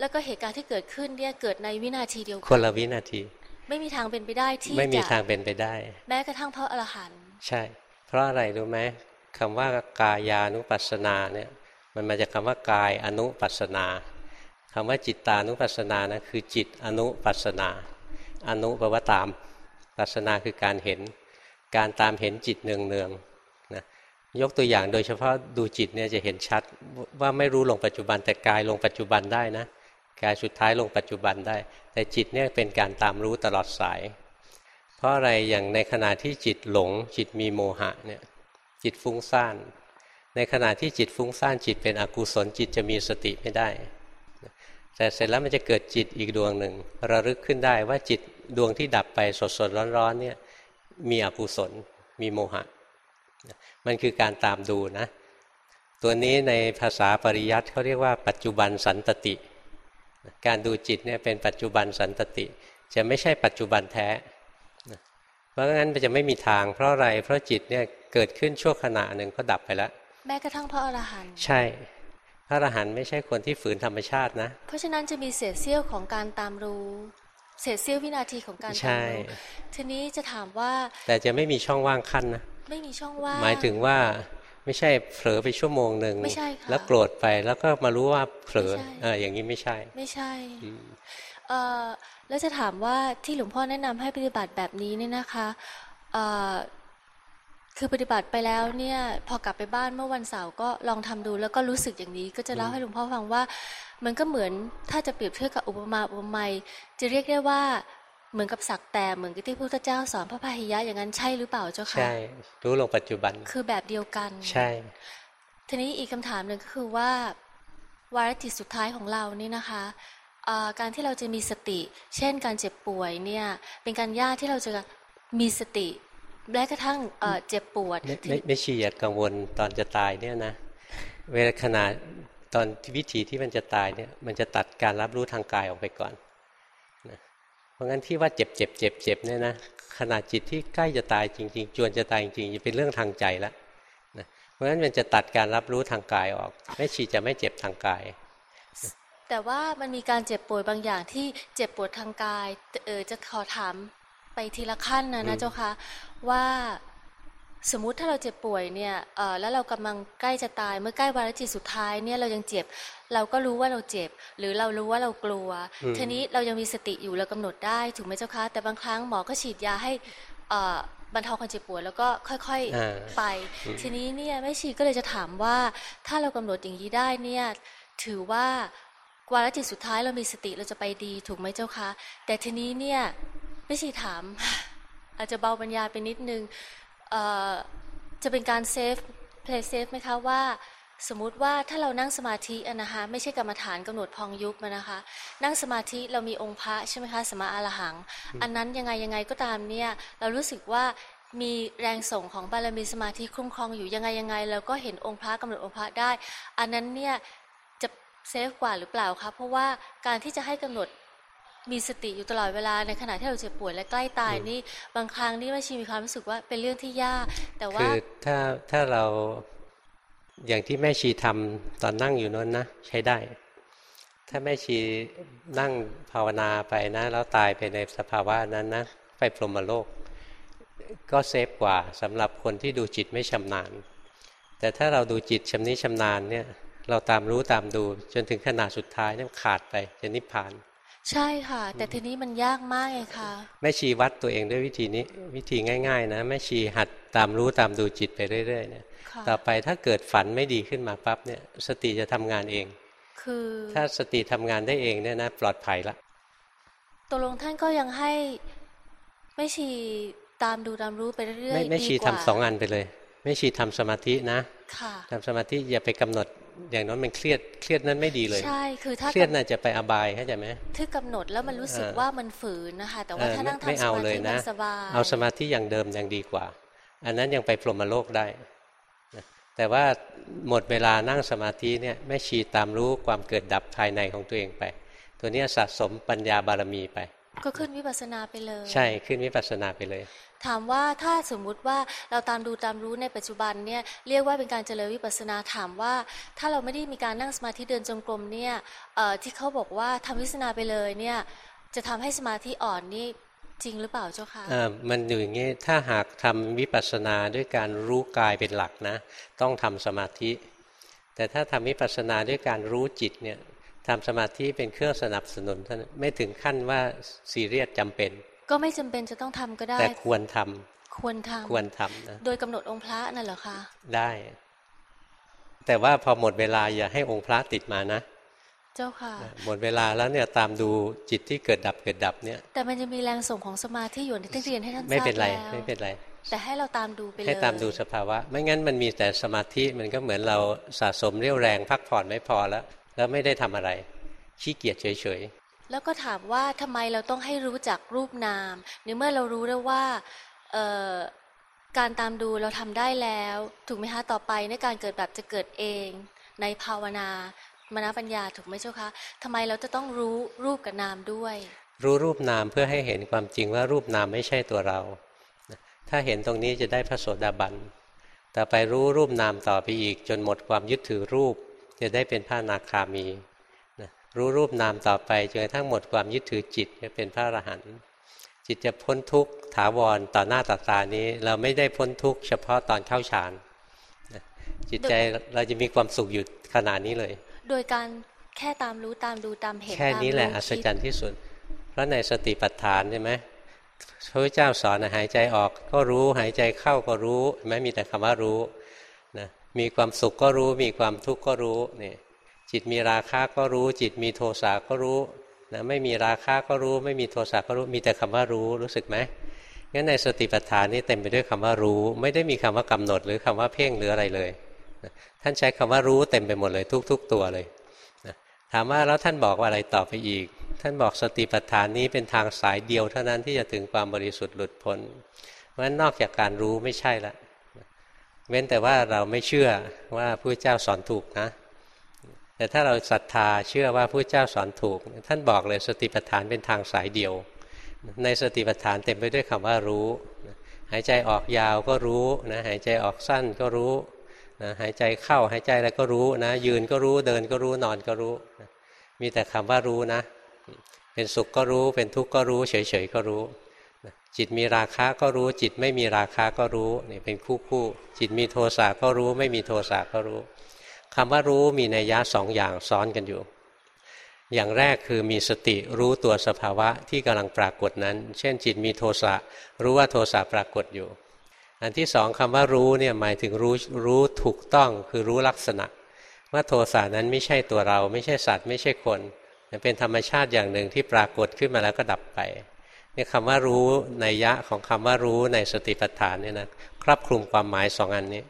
แล้วก็เหตุการณ์ที่เกิดขึ้นเนี่ยเกิดในวินาทีเดียวกัคนละวินาที ไม่มีทางเป็นไปได้ที่ไม่มีจะทางเป็นไปได้ แม้กระทั่งพระอรหันต์ใช่ เพราะอะไรรู้ไหมคำว่ากายานุปัสสนาเนี่ยมันมาจากคำว่ากายอนุปัสสนา คำว่าจิตตานุปัสสนานะคือจิตอนุปัสสนา อนุแปลว่าตามปัสสนาคือการเห็น การตามเห็นจิตเนืองเนืองนะยกตัวอย่างโดยเฉพาะดูจิตเนี่ยจะเห็นชัดว่าไม่รู้ลงปัจจุบันแต่กายลงปัจจุบันได้นะกายสุดท้ายลงปัจจุบันได้ แต่จิตเนี่ยเป็นการตามรู้ตลอดสาย เพราะอะไรอย่างในขณะที่จิตหลง จิตมีโมหะเนี่ยจิตฟุ้งซ่านในขณะที่จิตฟุ้งซ่านจิตเป็นอกุศลจิตจะมีสติไม่ได้ แต่เสร็จแล้วมันจะเกิดจิตอีกดวงหนึ่งระลึกขึ้นได้ว่าจิตดวงที่ดับไปสดสดร้อนร้อนๆเนี่ยมีอกุศลมีโมหะ มันคือการตามดูนะ ตัวนี้ในภาษาปริยัติเขาเรียกว่าปัจจุบันสันตติ การดูจิตเนี่ยเป็นปัจจุบันสันตติ จะไม่ใช่ปัจจุบันแท้ เพราะงั้นมันจะไม่มีทาง เพราะอะไรเพราะจิตเนี่ยเกิดขึ้นชั่วขณะหนึ่งก็ดับไปแล้ว แม้กระทั่งพระอรหันต์ใช่ พระอรหันต์ไม่ใช่คนที่ฝืนธรรมชาตินะ เพราะฉะนั้นจะมีเศษเสี้ยวของการตามรู้ เศษเสี้ยววินาทีของการใช่ตามรู้ทีนี้จะถามว่า แต่จะไม่มีช่องว่างขั้นนะไม่มีช่องว่างหมายถึงว่าไม่ใช่เผลอไปชั่วโมงหนึ่งไม่ใช่ค่ะแล้วโกรธไปแล้วก็มารู้ว่าเผลอไม่ใช่เอออย่างนี้ไม่ใช่ ไม่ใช่อืมเอ่อแล้วจะถามว่าที่หลวงพ่อแนะนำให้ปฏิบัติแบบนี้เนี่ยนะคะเอ่อ คือปฏิบัติไปแล้วเนี่ยพอกลับไปบ้านเมื่อวันเสาร์ก็ลองทำดูแล้วก็รู้สึกอย่างนี้ ก็จะเล่าให้หลวงพ่อฟังว่า มันก็เหมือนถ้าจะเปรียบเทียบกับอุปมาอุปไมยจะเรียกได้ว่าเหมือนกับสักแต่เหมือนกับที่พระพุทธเจ้าสอนพระพาหิยะอย่างนั้นใช่หรือเปล่าเจ้าคะใช่รู้ลงปัจจุบันคือแบบเดียวกัน ใช่ ทีนี้อีกคำถามหนึ่งก็คือว่าวาระจิตสุดท้ายของเรานี่นะคะเอ่อการที่เราจะมีสติ เช่นการเจ็บป่วยเนี่ยเป็นการยากที่เราจะมีสติ แม้กระทั่งเอ่อเจ็บปวดไม่ไม่ไม่ชีอย่ากังวลตอนจะตายเนี่ยนะเวลาขณะตอนที่วิถีที่มันจะตายเนี่ยมันจะตัดการรับรู้ทางกายออกไปก่อนนะเพราะงั้นที่ว่าเจ็บเจ็บเจ็บเจ็บเนี่ยนะขณะจิตที่ใกล้จะตายจริง ๆ จวนจะตายจริงๆจะเป็นเรื่องทางใจแล้วนะเพราะฉะนั้นมันจะตัดการรับรู้ทางกายออกแม่ชีจะไม่เจ็บทางกาย แต่ว่ามันมีการเจ็บป่วยบางอย่างที่เจ็บปวดทางกายเออจะขอถาม ไปทีละขั้นนะอืนะมเจ้าคะว่าสมมุติถ้าเราเจ็บป่วยเนี่ยเออแล้วเรากำลังใกล้จะตายเมื่อใกล้วาระจิตสุดท้ายเนี่ยเรายังเจ็บ เราก็รู้ว่าเราเจ็บ หรือเรารู้ว่าเรากลัวอืมทีนี้เรายังมีสติอยู่เรากำหนดได้ถูกไหมเจ้าคะแต่บางครั้งหมอก็ฉีดยาให้เอ่อบรรเทาความเจ็บปวดแล้วก็ค่อยอ่าๆไป ทีนี้เนี่ยแม่ชีก็เลยจะถามว่าถ้าเรากำหนดอย่างนี้ได้เนี่ยถือว่าวาระจิตสุดท้ายเรามีสติเราจะไปดีถูกไหมเจ้าคะแต่ทีนี้เนี่ย แม่ชีถาม อาจจะเบาปัญญาไปนิดนึงเอ่อจะเป็นการ safe play safe ไหมคะว่าสมมุติว่าถ้าเรานั่งสมาธิอะนะคะไม่ใช่กรรมฐานกำหนดพองยุบอะนะคะ นั่งสมาธิเรามีองค์พระใช่ไหมคะสัมมาอรหัง อันนั้นยังไงยังไงก็ตามเนี่ยเรารู้สึกว่ามีแรงส่งของบารมีสมาธิคุ้มครองอยู่ยังไงยังไงเราก็เห็นองค์พระกำหนดองค์พระได้ อันนั้นเนี่ยจะเซฟกว่าหรือเปล่าคะเพราะว่าการที่จะให้กำหนด มีสติอยู่ตลอดเวลาในขณะที่เราเจ็บป่วยและใกล้ตายนี่บางครั้งนี่แม่ชีมีความรู้สึกว่าเป็นเรื่องที่ยาก แต่ว่าคือถ้าถ้าเราอย่างที่แม่ชีทำตอนนั่งอยู่นั้นนะใช้ได้ ถ้าแม่ชีนั่งภาวนาไปนะ แล้วตายไปในสภาวะนั้นนะไปพรหมโลก ก็เซฟกว่าสำหรับคนที่ดูจิตไม่ชำนาญ แต่ถ้าเราดูจิตชำนิชำนาญเนี่ยเราตามรู้ตามดูจนถึงขนาดสุดท้ายเนี่ยขาดไปจะนิพพาน ใช่ค่ะ แต่ทีนี้มันยากมากไงคะแม่ชีวัดตัวเองด้วยวิธีนี้วิธีง่าย ๆ นะแม่ชีหัดตามรู้ตามดูจิตไปเรื่อยๆเนี่ยค่ะต่อไปถ้าเกิดฝันไม่ดีขึ้นมาปั๊บเนี่ยสติจะทำงานเอง คือถ้าสติทำงานได้เองเนี่ยนะปลอดภัยละตกลงท่านก็ยังให้ไม่ชีตามดูตามรู้ไปเรื่อยไม่ๆไม่ชีดีกทำว่าสองอันไปเลย ไม่ชีทำสมาธินะค่ะทำสมาธิอย่าไปกำหนด อย่างนั้นมันเครียดเครียดนั้นไม่ดีเลย ใช่คือถ้าเครียดน่าจะไปอบายเข้าใจไหมที่กำหนดแล้วมันรู้สึกเออว่ามันฝืนนะคะแต่ว่าเออถ้านั่งไม่ทำสเอามาเลยธินะมันสบายเอาสมาธิอย่างเดิมยังดีกว่า อันนั้นยังไปพรหมโลกได้นะแต่ว่าหมดเวลานั่งสมาธิเนี่ยแม่ชีตามรู้ความเกิดดับภายในของตัวเองไป ตัวเนี้ยสะสมปัญญาบารมีไป ก็ขึ้นวิปัสสนาไปเลย ใช่ขึ้นวิปัสสนาไปเลย ถามว่าถ้าสมมุติว่าเราตามดูตามรู้ในปัจจุบันเนี่ยเรียกว่าเป็นการเจริญวิปัสสนาถามว่า ถ้าเราไม่ได้มีการนั่งสมาธิเดินจงกรมเนี่ยที่เขาบอกว่าทำวิปัสสนาไปเลยเนี่ยจะทำให้สมาธิอ่อนนี่จริงหรือเปล่าเจ้าคะอ่ามันอยู่อย่างนี้ถ้าหากทำวิปัสสนาด้วยการรู้กายเป็นหลักนะ ต้องทำสมาธิ แต่ถ้าทำวิปัสสนาด้วยการรู้จิตเนี่ยทำสมาธิเป็นเครื่องสนับสนุนท่านั้นไม่ถึงขั้นว่าซีเรียสจำเป็น ก็ไม่จำเป็นจะต้องทำก็ได้ แต่ควรทำควรทำควรทำนะโดยกำหนดองค์พระนั่นเหรอคะได้ แต่ว่าพอหมดเวลาอย่าให้องค์พระติดมานะเจ้าค่ะ หมดเวลาแล้วเนี่ยตามดูจิตที่เกิดดับเกิดดับเนี่ย แต่มันจะมีแรงส่งของสมาธิอยู่ที่เรียนให้ท่านทราบไม่เป็นไรแล้วไม่เป็นไรแต่ให้เราตามดูไปเลยให้ตามดูสภาวะ ไม่งั้นมันมีแต่สมาธิมันก็เหมือนเราสะสมเรี่ยวแรงพักผ่อนไม่พอแล้ว แล้วไม่ได้ทำอะไรขี้เกียจเฉย แล้วก็ถามว่าทำไมเราต้องให้รู้จักรูปนามในเมื่อเรารู้แล้วว่าการตามดูเราทำได้แล้ว ถูกไหมคะต่อไปในการเกิดแบบจะเกิดเอง ในภาวนามนปัญญาถูกไหมเจ้าคะทำไมเราจะต้องรู้รูปกับนามด้วย รู้รูปนามเพื่อให้เห็นความจริงว่ารูปนามไม่ใช่ตัวเรา ถ้าเห็นตรงนี้จะได้พระโสดาบันต่อไปรู้รูปนามต่อไปอีก จนหมดความยึดถือรูป จะได้เป็นพระนาคามี รู้รูปนามต่อไปจนกระทั่งหมดความยึดถือจิตจะเป็นพระอรหันต์จิตจะพ้นทุกข์ถาวรต่อหน้าต่อตานี้ เราไม่ได้พ้นทุกข์เฉพาะตอนเข้าฌานนะจิตใจเราจะมีความสุขอยู่ขนาดนี้เลย โดยการแค่ตามรู้ตามดูตามเห็นแค่นี้แหละตามอัรู้ศจรรย์ที่สุด เพราะในสติปัฏฐานใช่ไหมพระพุทธเจ้าสอนนะหายใจออกก็รู้หายใจเข้าก็รู้เห็นไหมมีแต่คำว่ารู้นะมีความสุขก็รู้ มีความทุกข์ก็รู้นี่ จิตมีราคะก็รู้ จิตมีโทสะก็รู้นะไม่มีราคะก็รู้ ไม่มีโทสะก็รู้มีแต่คำว่ารู้รู้สึกไหมงั้นในสติปัฏฐานนี่เต็มไปด้วยคำว่ารู้ ไม่ได้มีคำว่ากำหนด หรือคำว่าเพ่งหรืออะไรเลยนะท่านใช้คำว่ารู้เต็มไปหมดเลยทุก ๆ ตัวเลยถามว่าแล้วท่านบอกว่าอะไรต่อไปอีก ท่านบอกสติปัฏฐานนี้เป็นทางสายเดียวเท่านั้นที่จะถึงความบริสุทธิ์หลุดพ้นเพราะฉะนั้นนอกจากการรู้ไม่ใช่ละเว้นแต่ว่าเราไม่เชื่อว่าพระเจ้าสอนถูกนะ แต่ถ้าเราศรัทธาเชื่อว่าพระเจ้าสอนถูก ท่านบอกเลยสติปัฏฐานเป็นทางสายเดียว ในสติปัฏฐานเต็มไปด้วยคำว่ารู้ หายใจออกยาวก็รู้นะหายใจออกสั้นก็รู้นะหายใจเข้าหายใจอะไรก็รู้นะ ยืนก็รู้เดินก็รู้นอนก็รู้นะมีแต่คำว่ารู้นะ เป็นสุขก็รู้ เป็นทุกข์ก็รู้ เฉยๆก็รู้นะจิตมีราคะก็รู้ จิตไม่มีราคะก็รู้นี่เป็นคู่คู่จิตมีโทสะก็รู้ ไม่มีโทสะก็รู้ คำว่ารู้มีนัยยะสองอย่างซ้อนกันอยู่ อย่างแรกคือมีสติรู้ตัวสภาวะที่กำลังปรากฏนั้น เช่นจิตมีโทสะรู้ว่าโทสะปรากฏอยู่ อันที่สองคำว่ารู้เนี่ยหมายถึงรู้รู้ถูกต้องคือรู้ลักษณะ ว่าโทสะนั้นไม่ใช่ตัวเรา ไม่ใช่สัตว์ ไม่ใช่คนเป็นธรรมชาติอย่างหนึ่งที่ปรากฏขึ้นมาแล้วก็ดับไปนี่คำว่ารู้ในยะของคำว่ารู้ในสติปัฏฐานเนี่ยนะครอบคลุมความหมายสองอันนี้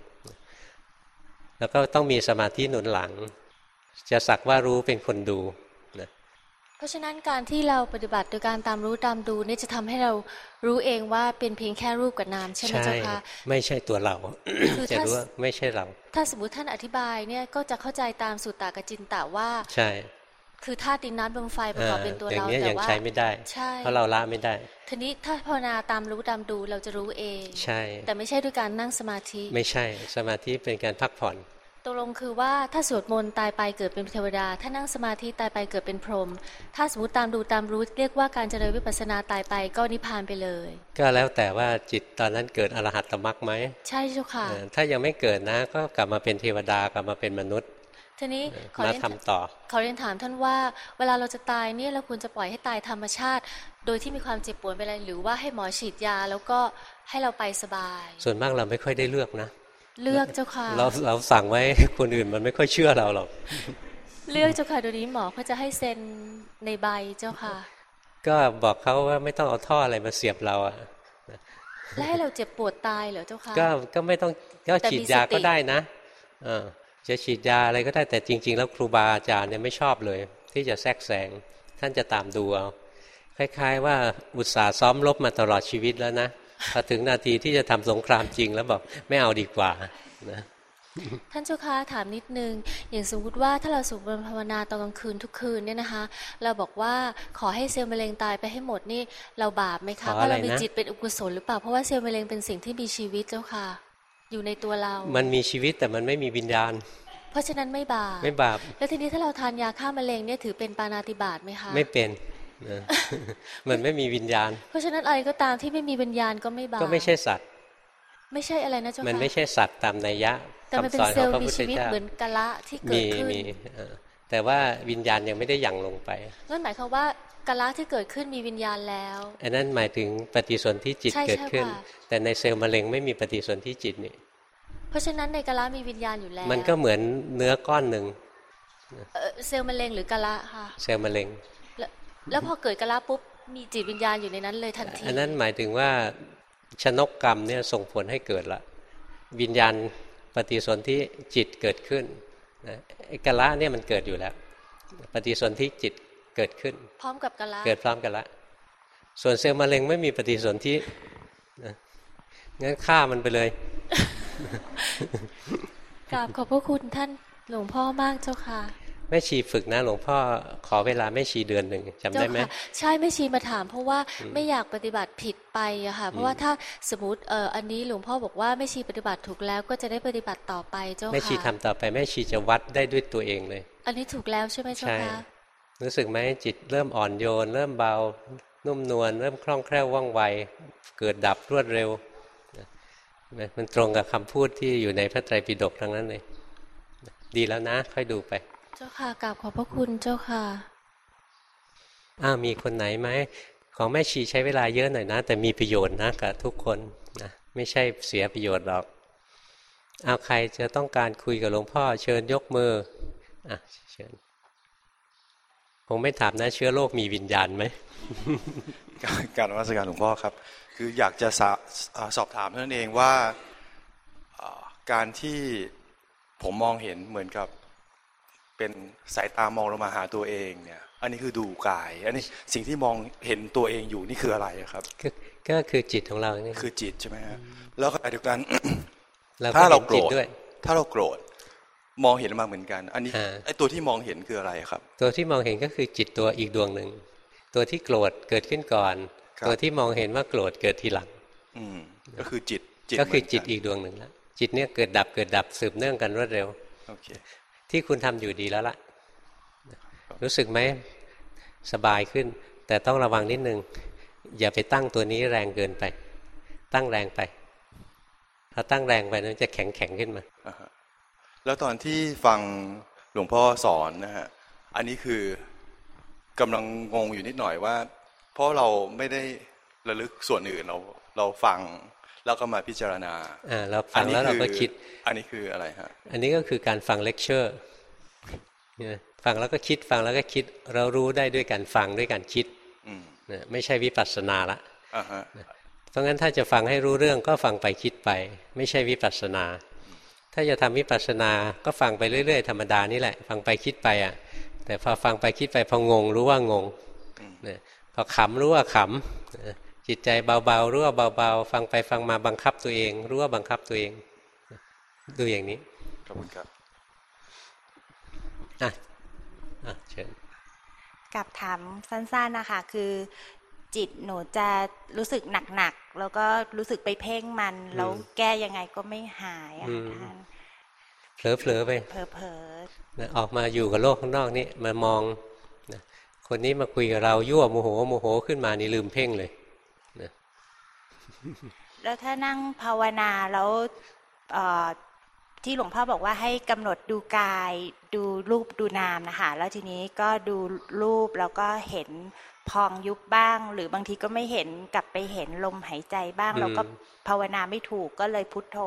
แล้วก็ต้องมีสมาธิหนุนหลัง จะสักว่ารู้เป็นคนดูนะเพราะฉะนั้นการที่เราปฏิบัติโดยการตามรู้ตามดูเนี่ยจะทำให้เรารู้เองว่าเป็นเพียงแค่รูปกับนามใช่ไหมเจ้าคะไม่ใช่ตัวเราคือจะถ้ารู้ว่าไม่ใช่เรา ถ้าสมมติท่านอธิบายเนี่ยก็จะเข้าใจตามสุตตากจินตะว่าใช่ คือธาตุดินน้ำลมไฟประกอบเป็นตัวอย่างเรานี้ยแต่ยังว่าใช้ไม่ได้ใช่เพราะเราละไม่ได้ ทีนี้ถ้าภาวนาตามรู้ตามดูเราจะรู้เอง ใช่ แต่ไม่ใช่ด้วยการนั่งสมาธิ ไม่ใช่ สมาธิเป็นการพักผ่อนตกลงคือว่าถ้าสวดมนต์ตายไปเกิดเป็นเทวดา ถ้านั่งสมาธิตายไปเกิดเป็นพรหมถ้าสมมติตามดูตามรู้เรียกว่าการเจริญวิปัสสนาตายไปก็นิพพานไปเลย ก็แล้วแต่ว่าจิตตอนนั้นเกิดอรหัตตมรรคไหมใช่เจ้าค่ะเออถ้ายังไม่เกิดนะก็กลับมาเป็นเทวดากลับมาเป็นมนุษย์ ทีนี้ขอมาเรียนทำต่อขอเรียนถามท่านว่า เวลาเราจะตายเนี่ยเราควรจะปล่อยให้ตายธรรมชาติ โดยที่มีความเจ็บปวดไปเลยหรือว่าให้หมอฉีดยาแล้วก็ให้เราไปสบาย ส่วนมากเราไม่ค่อยได้เลือกนะ เลือกเจ้าค่ะเราเราสั่งไว้คนอื่นมันไม่ค่อยเชื่อเราหรอกเลือกเจ้าค่ะเดี๋ยวนี้หมอเขาจะให้เซ็นในใบเจ้าค่ะ ก็บอกเขาว่าไม่ต้องเอาท่ออะไรมาเสียบเราอะและให้เราเจ็บปวดตายเหรอเจ้าค่ะก็ก็ไม่ต้องก็แต่ฉีดมียาสติก็ได้นะเออ จะฉีดยาอะไรก็ได้แต่จริง ๆ แล้วครูบาอาจารย์เนี่ยไม่ชอบเลย ที่จะแทรกแซงท่านจะตามดูเอาคล้าย ๆ ว่าอุตส่าห์ซ้อมรบมาตลอดชีวิตแล้วนะพอถึงนาทีที่จะทำสงครามจริงแล้วบอกไม่เอาดีกว่านะท่านเจ้าค่ะถามนิดนึง อย่างสมมติว่าถ้าเราสูบมนต์ภาวนาตอนกลางคืนทุกคืนเนี่ยนะคะ เราบอกว่าขอให้เซลล์มะเร็งตายไปให้หมดนี่เราบาปไหมขคะอเพอะไรราะเรามีนะจิตเป็นอกุศลหรือเปล่าเพราะว่าเซลล์มะเร็งเป็นสิ่งที่มีชีวิตเจ้าค่ะ อยู่ในตัวเรา มันมีชีวิตแต่มันไม่มีวิญญาณ เพราะฉะนั้นไม่บาป ไม่บาป แล้วทีนี้ถ้าเราทานยาฆ่ามะเร็งเนี่ยถือเป็นปานาติบาตไหมคะ ไม่เป็นนะมันไม่มีวิญญาณ เพราะฉะนั้นอะไรก็ตามที่ไม่มีวิญญาณก็ไม่บาป ก็ไม่ใช่สัตว์ ไม่ใช่อะไรนะเจ้าค่ะ มันไม่ใช่สัตว์ตามนัยยะแต่มันเป็นคำสอนเซขลองล์พระมีพุทธชีวิตเจ้าเหมือนกะละที่เกิมีดขึ้น มีเออแต่ว่าวิญญาณยังไม่ได้หยั่งลงไปนั่นหมายความว่า กะละที่เกิดขึ้นมีวิญญาณแล้วอันนั้นหมายถึงปฏิสนธิจิตใช่เกิดขึ้นใช่ค่ะแต่ในเซลล์มะเร็งไม่มีปฏิสนธิจิตนี่เพราะฉะนั้นในกะละมีวิญญาณอยู่แล้ว มันก็เหมือนเนื้อก้อนหนึ่งเอ่อเซลล์มะเร็งหรือกะละค่ะเซลล์มะเร็งแล้วแล้วพอเกิดกะละปุ๊บมีจิตวิญญาณอยู่ในนั้นเลยทันทีอันนั้นหมายถึงว่าชนกกรรมเนี่ยส่งผลให้เกิดละ วิญญาณปฏิสนธิจิตเกิดขึ้นนะไอ้กะละเนี่ยมันเกิดอยู่แล้ว ปฏิสนธิจิต เกิดขึ้น พร้อมกับกะละเกิดพร้อมกันละ ส่วนเซลล์มะเร็งไม่มีปฏิสนธินะงั้นฆ่ามันไปเลยกราบขอบพระคุณท่านหลวงพ่อมากเจ้าค่ะแม่ชีฝึกนะหลวงพ่อขอเวลาแม่ชีเดือนหนึ่งจำเจ้าได้ไหมค่ะใช่ไม่ชีมาถาม เพราะว่าไม่อยากปฏิบัติผิดไปอะค่ะเพราะว่าถ้าสมมติเอ่ออันนี้หลวงพ่อบอกว่าไม่ชีปฏิบัติถูกแล้วก็จะได้ปฏิบัติต่อไปเจ้าค่ะแม่ชีทำต่อไปแม่ชีจะวัดได้ด้วยตัวเองเลย อันนี้ถูกแล้วใช่ไหมเจ้าใช่ค่ะ รู้สึกไหมจิตเริ่มอ่อนโยน เริ่มเบา นุ่มนวลเริ่มคล่องแคล่วว่องไว เกิดดับรวดเร็วนะมันตรงกับคำพูดที่อยู่ในพระไตรปิฎกทั้งนั้นเลย ดีแล้วนะ ค่อยดูไป เจ้าค่ะกราบขอบพระคุณเจ้าค่ะอ้าวมีคนไหนไหมของแม่ชีใช้เวลาเยอะหน่อยนะ แต่มีประโยชน์นะกับทุกคนนะไม่ใช่เสียประโยชน์หรอกเอาใครจะต้องการคุยกับหลวงพ่อ เชิญยกมืออะเชิญ ผมไม่ถามนะเชื้อโรคมีวิญญาณไหมการการนมัสการหลวงพ่อครับ คืออยากจะสะอ่าสอบถามเท่านั้นเองว่าอ่าการที่ผมมองเห็นเหมือนกับเป็นสายตามองลงมาหาตัวเองเนี่ย อันนี้คือดูกาย อันนี้สิ่งที่มองเห็นตัวเองอยู่นี่คืออะไรอะครับก็ก็คือจิตของเรานี่คือจิตใช่ไหมฮะแล้วขณะเดียวกันเราก็ถ้าเราเห็นโกรจิตธด้วยถ้าเราโกรธ มองเห็นมาเหมือนกัน อันนี้อ่าไอ้ตัวที่มองเห็นคืออะไรครับ ตัวที่มองเห็นก็คือจิตตัวอีกดวงหนึ่ง ตัวที่โกรธเกิดขึ้นก่อนครับตัวที่มองเห็นว่าโกรธเกิดทีหลังอืมก็คือจิตก็คือจิตเหมืนนอีกดวงหนึ่งแล้วจิตเนี่ยเกิดดับเกิดดับสืบเนื่องกันรวดเร็วโอเคที่คุณทำอยู่ดีแล้วล่ะ รู้สึกไหมสบายขึ้น แต่ต้องระวังนิดนึง อย่าไปตั้งตัวนี้แรงเกินไป ตั้งแรงไป ถ้าตั้งแรงไปนั้นจะแข็งแข็งขึ้นมาอ่าฮะ แล้วตอนที่ฟังหลวงพ่อสอนนะฮะอันนี้คือกำลังงงอยู่นิดหน่อยว่า เพราะเราไม่ได้ระลึกส่วนอื่นเราเราฟังแล้วก็มาพิจารณาอ่าเราฟังแล้วเราก็คิด อันนี้คืออะไรฮะอันนี้ก็คือการฟังเลคเชอร์เนี่ยฟังแล้วก็คิดฟังแล้วก็คิดเรารู้ได้ด้วยการฟังด้วยการคิดอืมนะไม่ใช่วิปัสสนาละอ่าฮะเพราะงั้นถ้าจะฟังให้รู้เรื่องก็ฟังไปคิดไป ไม่ใช่วิปัสสนา ถ้าจะทำวิปัสสนาก็ฟังไปเรื่อย ๆ ธรรมดานี่แหละ ฟังไปคิดไปอะ แต่พอฟังไปคิดไปพองงรู้ว่างงนะพอขำรู้ว่าขำนะจิตใจเบาๆรู้ว่าเบาๆ ฟังไปฟังมาบังคับตัวเอง รู้ว่าบังคับตัวเองนะดูอย่างนี้ขอบคุณครับอะอะเชิญกับถามสั้นๆนะคะคือ จิตหนูจะรู้สึกหนักๆแล้วก็รู้สึกไปเพ่งมัน แล้วแก้ยังไงก็ไม่หายอะค่ะท่านเผลอๆไปเผลอนะออกมาอยู่กับโลกข้างนอกนี่มามองนะคนนี้มาคุยกับเรายั่วโมโหโมโหขึ้นมานี่ลืมเพ่งเลยๆแล้วถ้านั่งภาวนาแล้วเอ่อที่หลวงพ่อบอกว่าให้กำหนดดูกาย ดูรูปดูนามนะคะแล้วทีนี้ก็ดูรูปแล้วก็เห็น พองยุบบ้าง หรือบางทีก็ไม่เห็นกลับไปเห็นลมหายใจบ้างอืมแล้วก็ภาวนาไม่ถูกก็เลยพุทโธ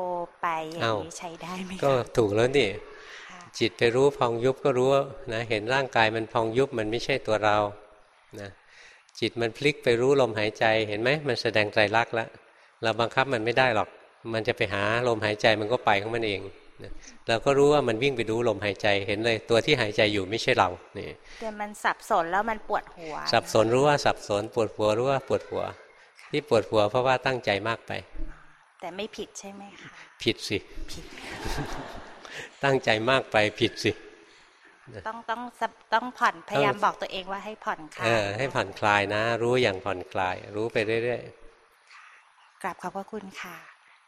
ไปอย่างเอ้านี้ใช้ได้ไหมก็คะถูกแล้วนี่ค่ะจิตไปรู้พองยุบก็รู้ว่านะเห็นร่างกายมันพองยุบมันไม่ใช่ตัวเรานะจิตมันพลิกไปรู้ลมหายใจเห็นไหมมันแสดงไตรลักษณ์แล้วเราบังคับมันไม่ได้หรอก มันจะไปหาลมหายใจมันก็ไปของมันเองนะ เราก็รู้ว่ามันวิ่งไปดูลมหายใจเห็นเลยตัวที่หายใจอยู่ไม่ใช่เรานี่แต่มันสับสนแล้วมันปวดหัว สับสนรู้ว่าสับสนปวดหัวรู้ว่าปวดหัว ที่ปวดหัวเพราะว่าตั้งใจมากไป แต่ไม่ผิดใช่ไหมคะผิดสิผิดตั้งใจมากไปผิดสิต้องต้องสับต้องผ่อนพยายามต้องบอกตัวเองว่าให้ผ่อนคลาเอยอให้ผ่อนคลายนะ รู้อย่างผ่อนคลาย รู้ไปเรื่อยกราบขอบพระคุณค่ะ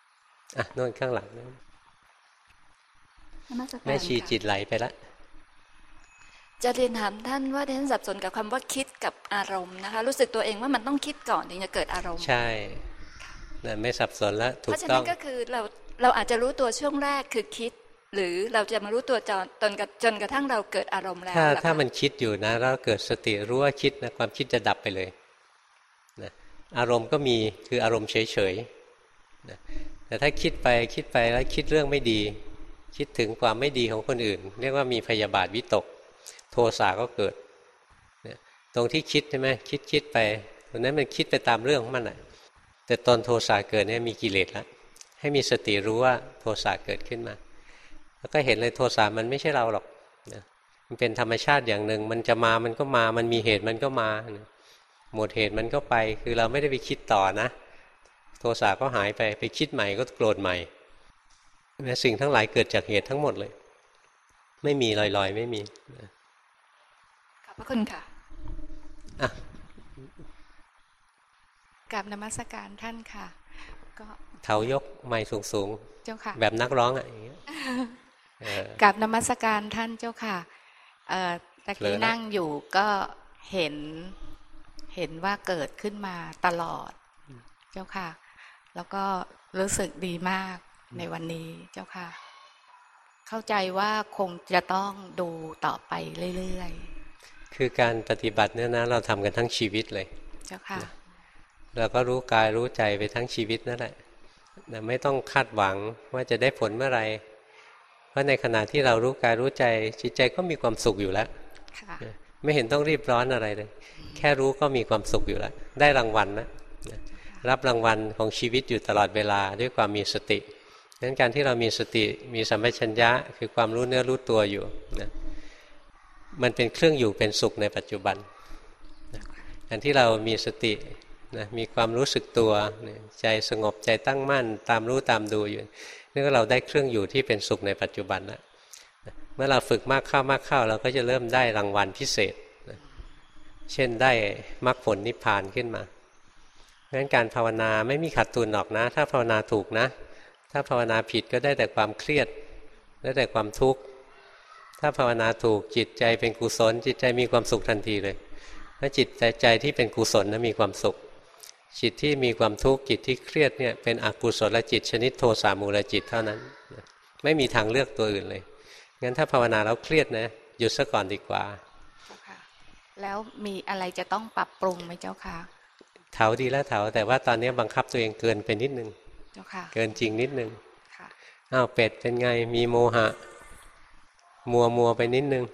ๆอะโน่นข้างหลังนู้นนมัสการ แม่ชีค่ะจิตไหลไปละจะเรียนถามท่านว่าดิฉันสับสนกับคำว่าคิดกับอารมณ์นะคะ รู้สึกตัวเองว่ามันต้องคิดก่อนถึงจะเกิดอารมณ์ ใช่นะไม่สับสนแล้วถูเพกราะฉะต้นั้องนก็คือเราเราอาจจะรู้ตัวช่วงแรกคือคิด หรือเราจะมารู้ตัวจนจนกระจนกระทั่งเราเกิดอารมณ์แล้วถ้าเหรอคะถ้ามันคิดอยู่นะแล้วเกิดสติรู้ว่าคิดนะความคิดจะดับไปเลยนะอารมณ์ก็มีคืออารมณ์เฉยๆนะแต่ถ้าคิดไปคิดไปแล้วคิดเรื่องไม่ดี คิดถึงความไม่ดีของคนอื่น เรียกว่ามีพยาบาทวิตก โทสะก็เกิดเนี่ยตรงที่คิดใช่ไหมคิดคิดไปตรงนั้นมันคิดไปตามเรื่องของมันแหละแต่ตอนโทสะเกิดเนี่ยมีกิเลสแล้วให้มีสติรู้ว่าโทสะเกิดขึ้นมา แล้วก็เห็นเลยโทสะมันไม่ใช่เราหรอกนะมันเป็นธรรมชาติอย่างหนึ่ง มันจะมามันก็มามันมีเหตุมันก็มาหมดเหตุมันก็ไปคือเราไม่ได้ไปคิดต่อนะ โทสะก็หายไปไปคิดใหม่ก็โกรธใหม่ นี่ยสิ่งทั้งหลายเกิดจากเหตุทั้งหมดเลย ไม่มีลอยๆ ไม่มีนะขอบพระคุณค่ะอะกับนมัสการท่านค่ะ ก็เท้ายกไม้สูงเจ้าค่ะๆแบบนักร้องอะอย่างเงี้ยเออกับนมัสการท่านเจ้าค่ะเอ่อตะเผลอกี้ละนั่งอยู่ก็เห็นเห็นว่าเกิดขึ้นมาตลอด เจ้าค่ะ แล้วก็รู้สึกดีมาก ในวันนี้เจ้าค่ะ เข้าใจว่าคงจะต้องดูต่อไปเรื่อยคือการปฏิบัติเนี่ยนะเราทำกันทั้งชีวิตเลยๆเจ้าค่ะ เราก็รู้กายรู้ใจไปทั้งชีวิตนั่นแหละนะไม่ต้องคาดหวังว่าจะได้ผลเมื่อไหร่เพราะในขณะที่เรารู้กายรู้ใจจิตใจก็มีความสุขอยู่แล้วค่ะไม่เห็นต้องรีบร้อนอะไรเลย แค่รู้ก็มีความสุขอยู่แล้ว ได้รางวัลนะรับรางวัลของชีวิตอยู่ตลอดเวลาด้วยความมีสติดั งนั้นการที่เรามีสติมีสัมปชัญญะ คือความรู้เนื้อรู้ตัวอยู่นะมันเป็นเครื่องอยู่เป็นสุขในปัจจุบันการที่เรามีสตินะมีความรู้สึกตัวใจสงบใจตั้งมั่น ตามรู้ตามดูอยู่นี่ก็เราได้เครื่องอยู่ที่เป็นสุขในปัจจุบันแล้วนะเมื่อเราฝึกมากเข้ามากเข้าเราก็จะเริ่มได้รางวัลพิเศษนะเช่นได้มรรคผลนิพพานขึ้นมาเพราะฉะนั้นการภาวนาไม่มีขัดทุนหรอกนะ ถ้าภาวนาถูกนะ ถ้าภาวนาผิดก็ได้แต่ความเครียด ได้แต่ความทุกข์ ถ้าภาวนาถูกจิตใจเป็นกุศล จิตใจมีความสุขทันทีเลยถ้าจิตใจใจที่เป็นกุศลนะมีความสุข จิตที่มีความทุกข์จิตที่เครียดเนี่ยเป็นอกุศลจิตชนิดโทสามูลจิตเท่านั้น ไม่มีทางเลือกตัวอื่นเลย งั้นถ้าภาวนาแล้วเครียดนะหยุดซะก่อนดีกว่าเจ้าค่ะแล้วมีอะไรจะต้องปรับปรุงไหมเจ้าค่ะเถาดีแล้วเถาแต่ว่าตอนนี้บังคับตัวเองเกินไปนิดนึง เจ้าค่ะ เกินจริงนิดนึงค่ะอ้าวเป็ดเป็นไงมีโมหะ มัวมัวไปนิดนึง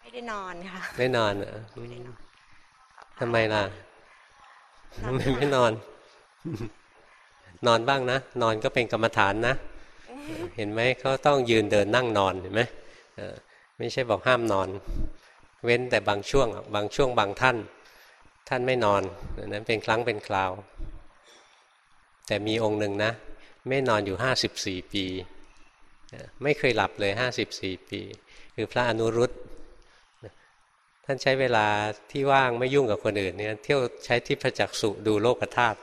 ไม่ได้นอนค่ะ ไม่นอนเหรออืมทำไมล่ะทำไมไม่นอน นอนบ้างนะ นอนก็เป็นกรรมฐานนะ เห็นไหมเขาต้องยืนเดินนั่งนอนเห็นไหมเออไม่ใช่บอกห้ามนอน เว้นแต่บางช่วงอะบางช่วงบางท่าน ท่านไม่นอนอันนั้นเป็นครั้งเป็นคราว แต่มีองค์หนึ่งนะ ไม่นอนอยู่ห้าสิบสี่ปี ไม่เคยหลับเลยห้าสิบสี่ปี คือพระอนุรุตท่านใช้เวลาที่ว่างไม่ยุ่งกับคนอื่นเนี่ยเที่ยวใช้ทิพจักษุดูโลกธาตุ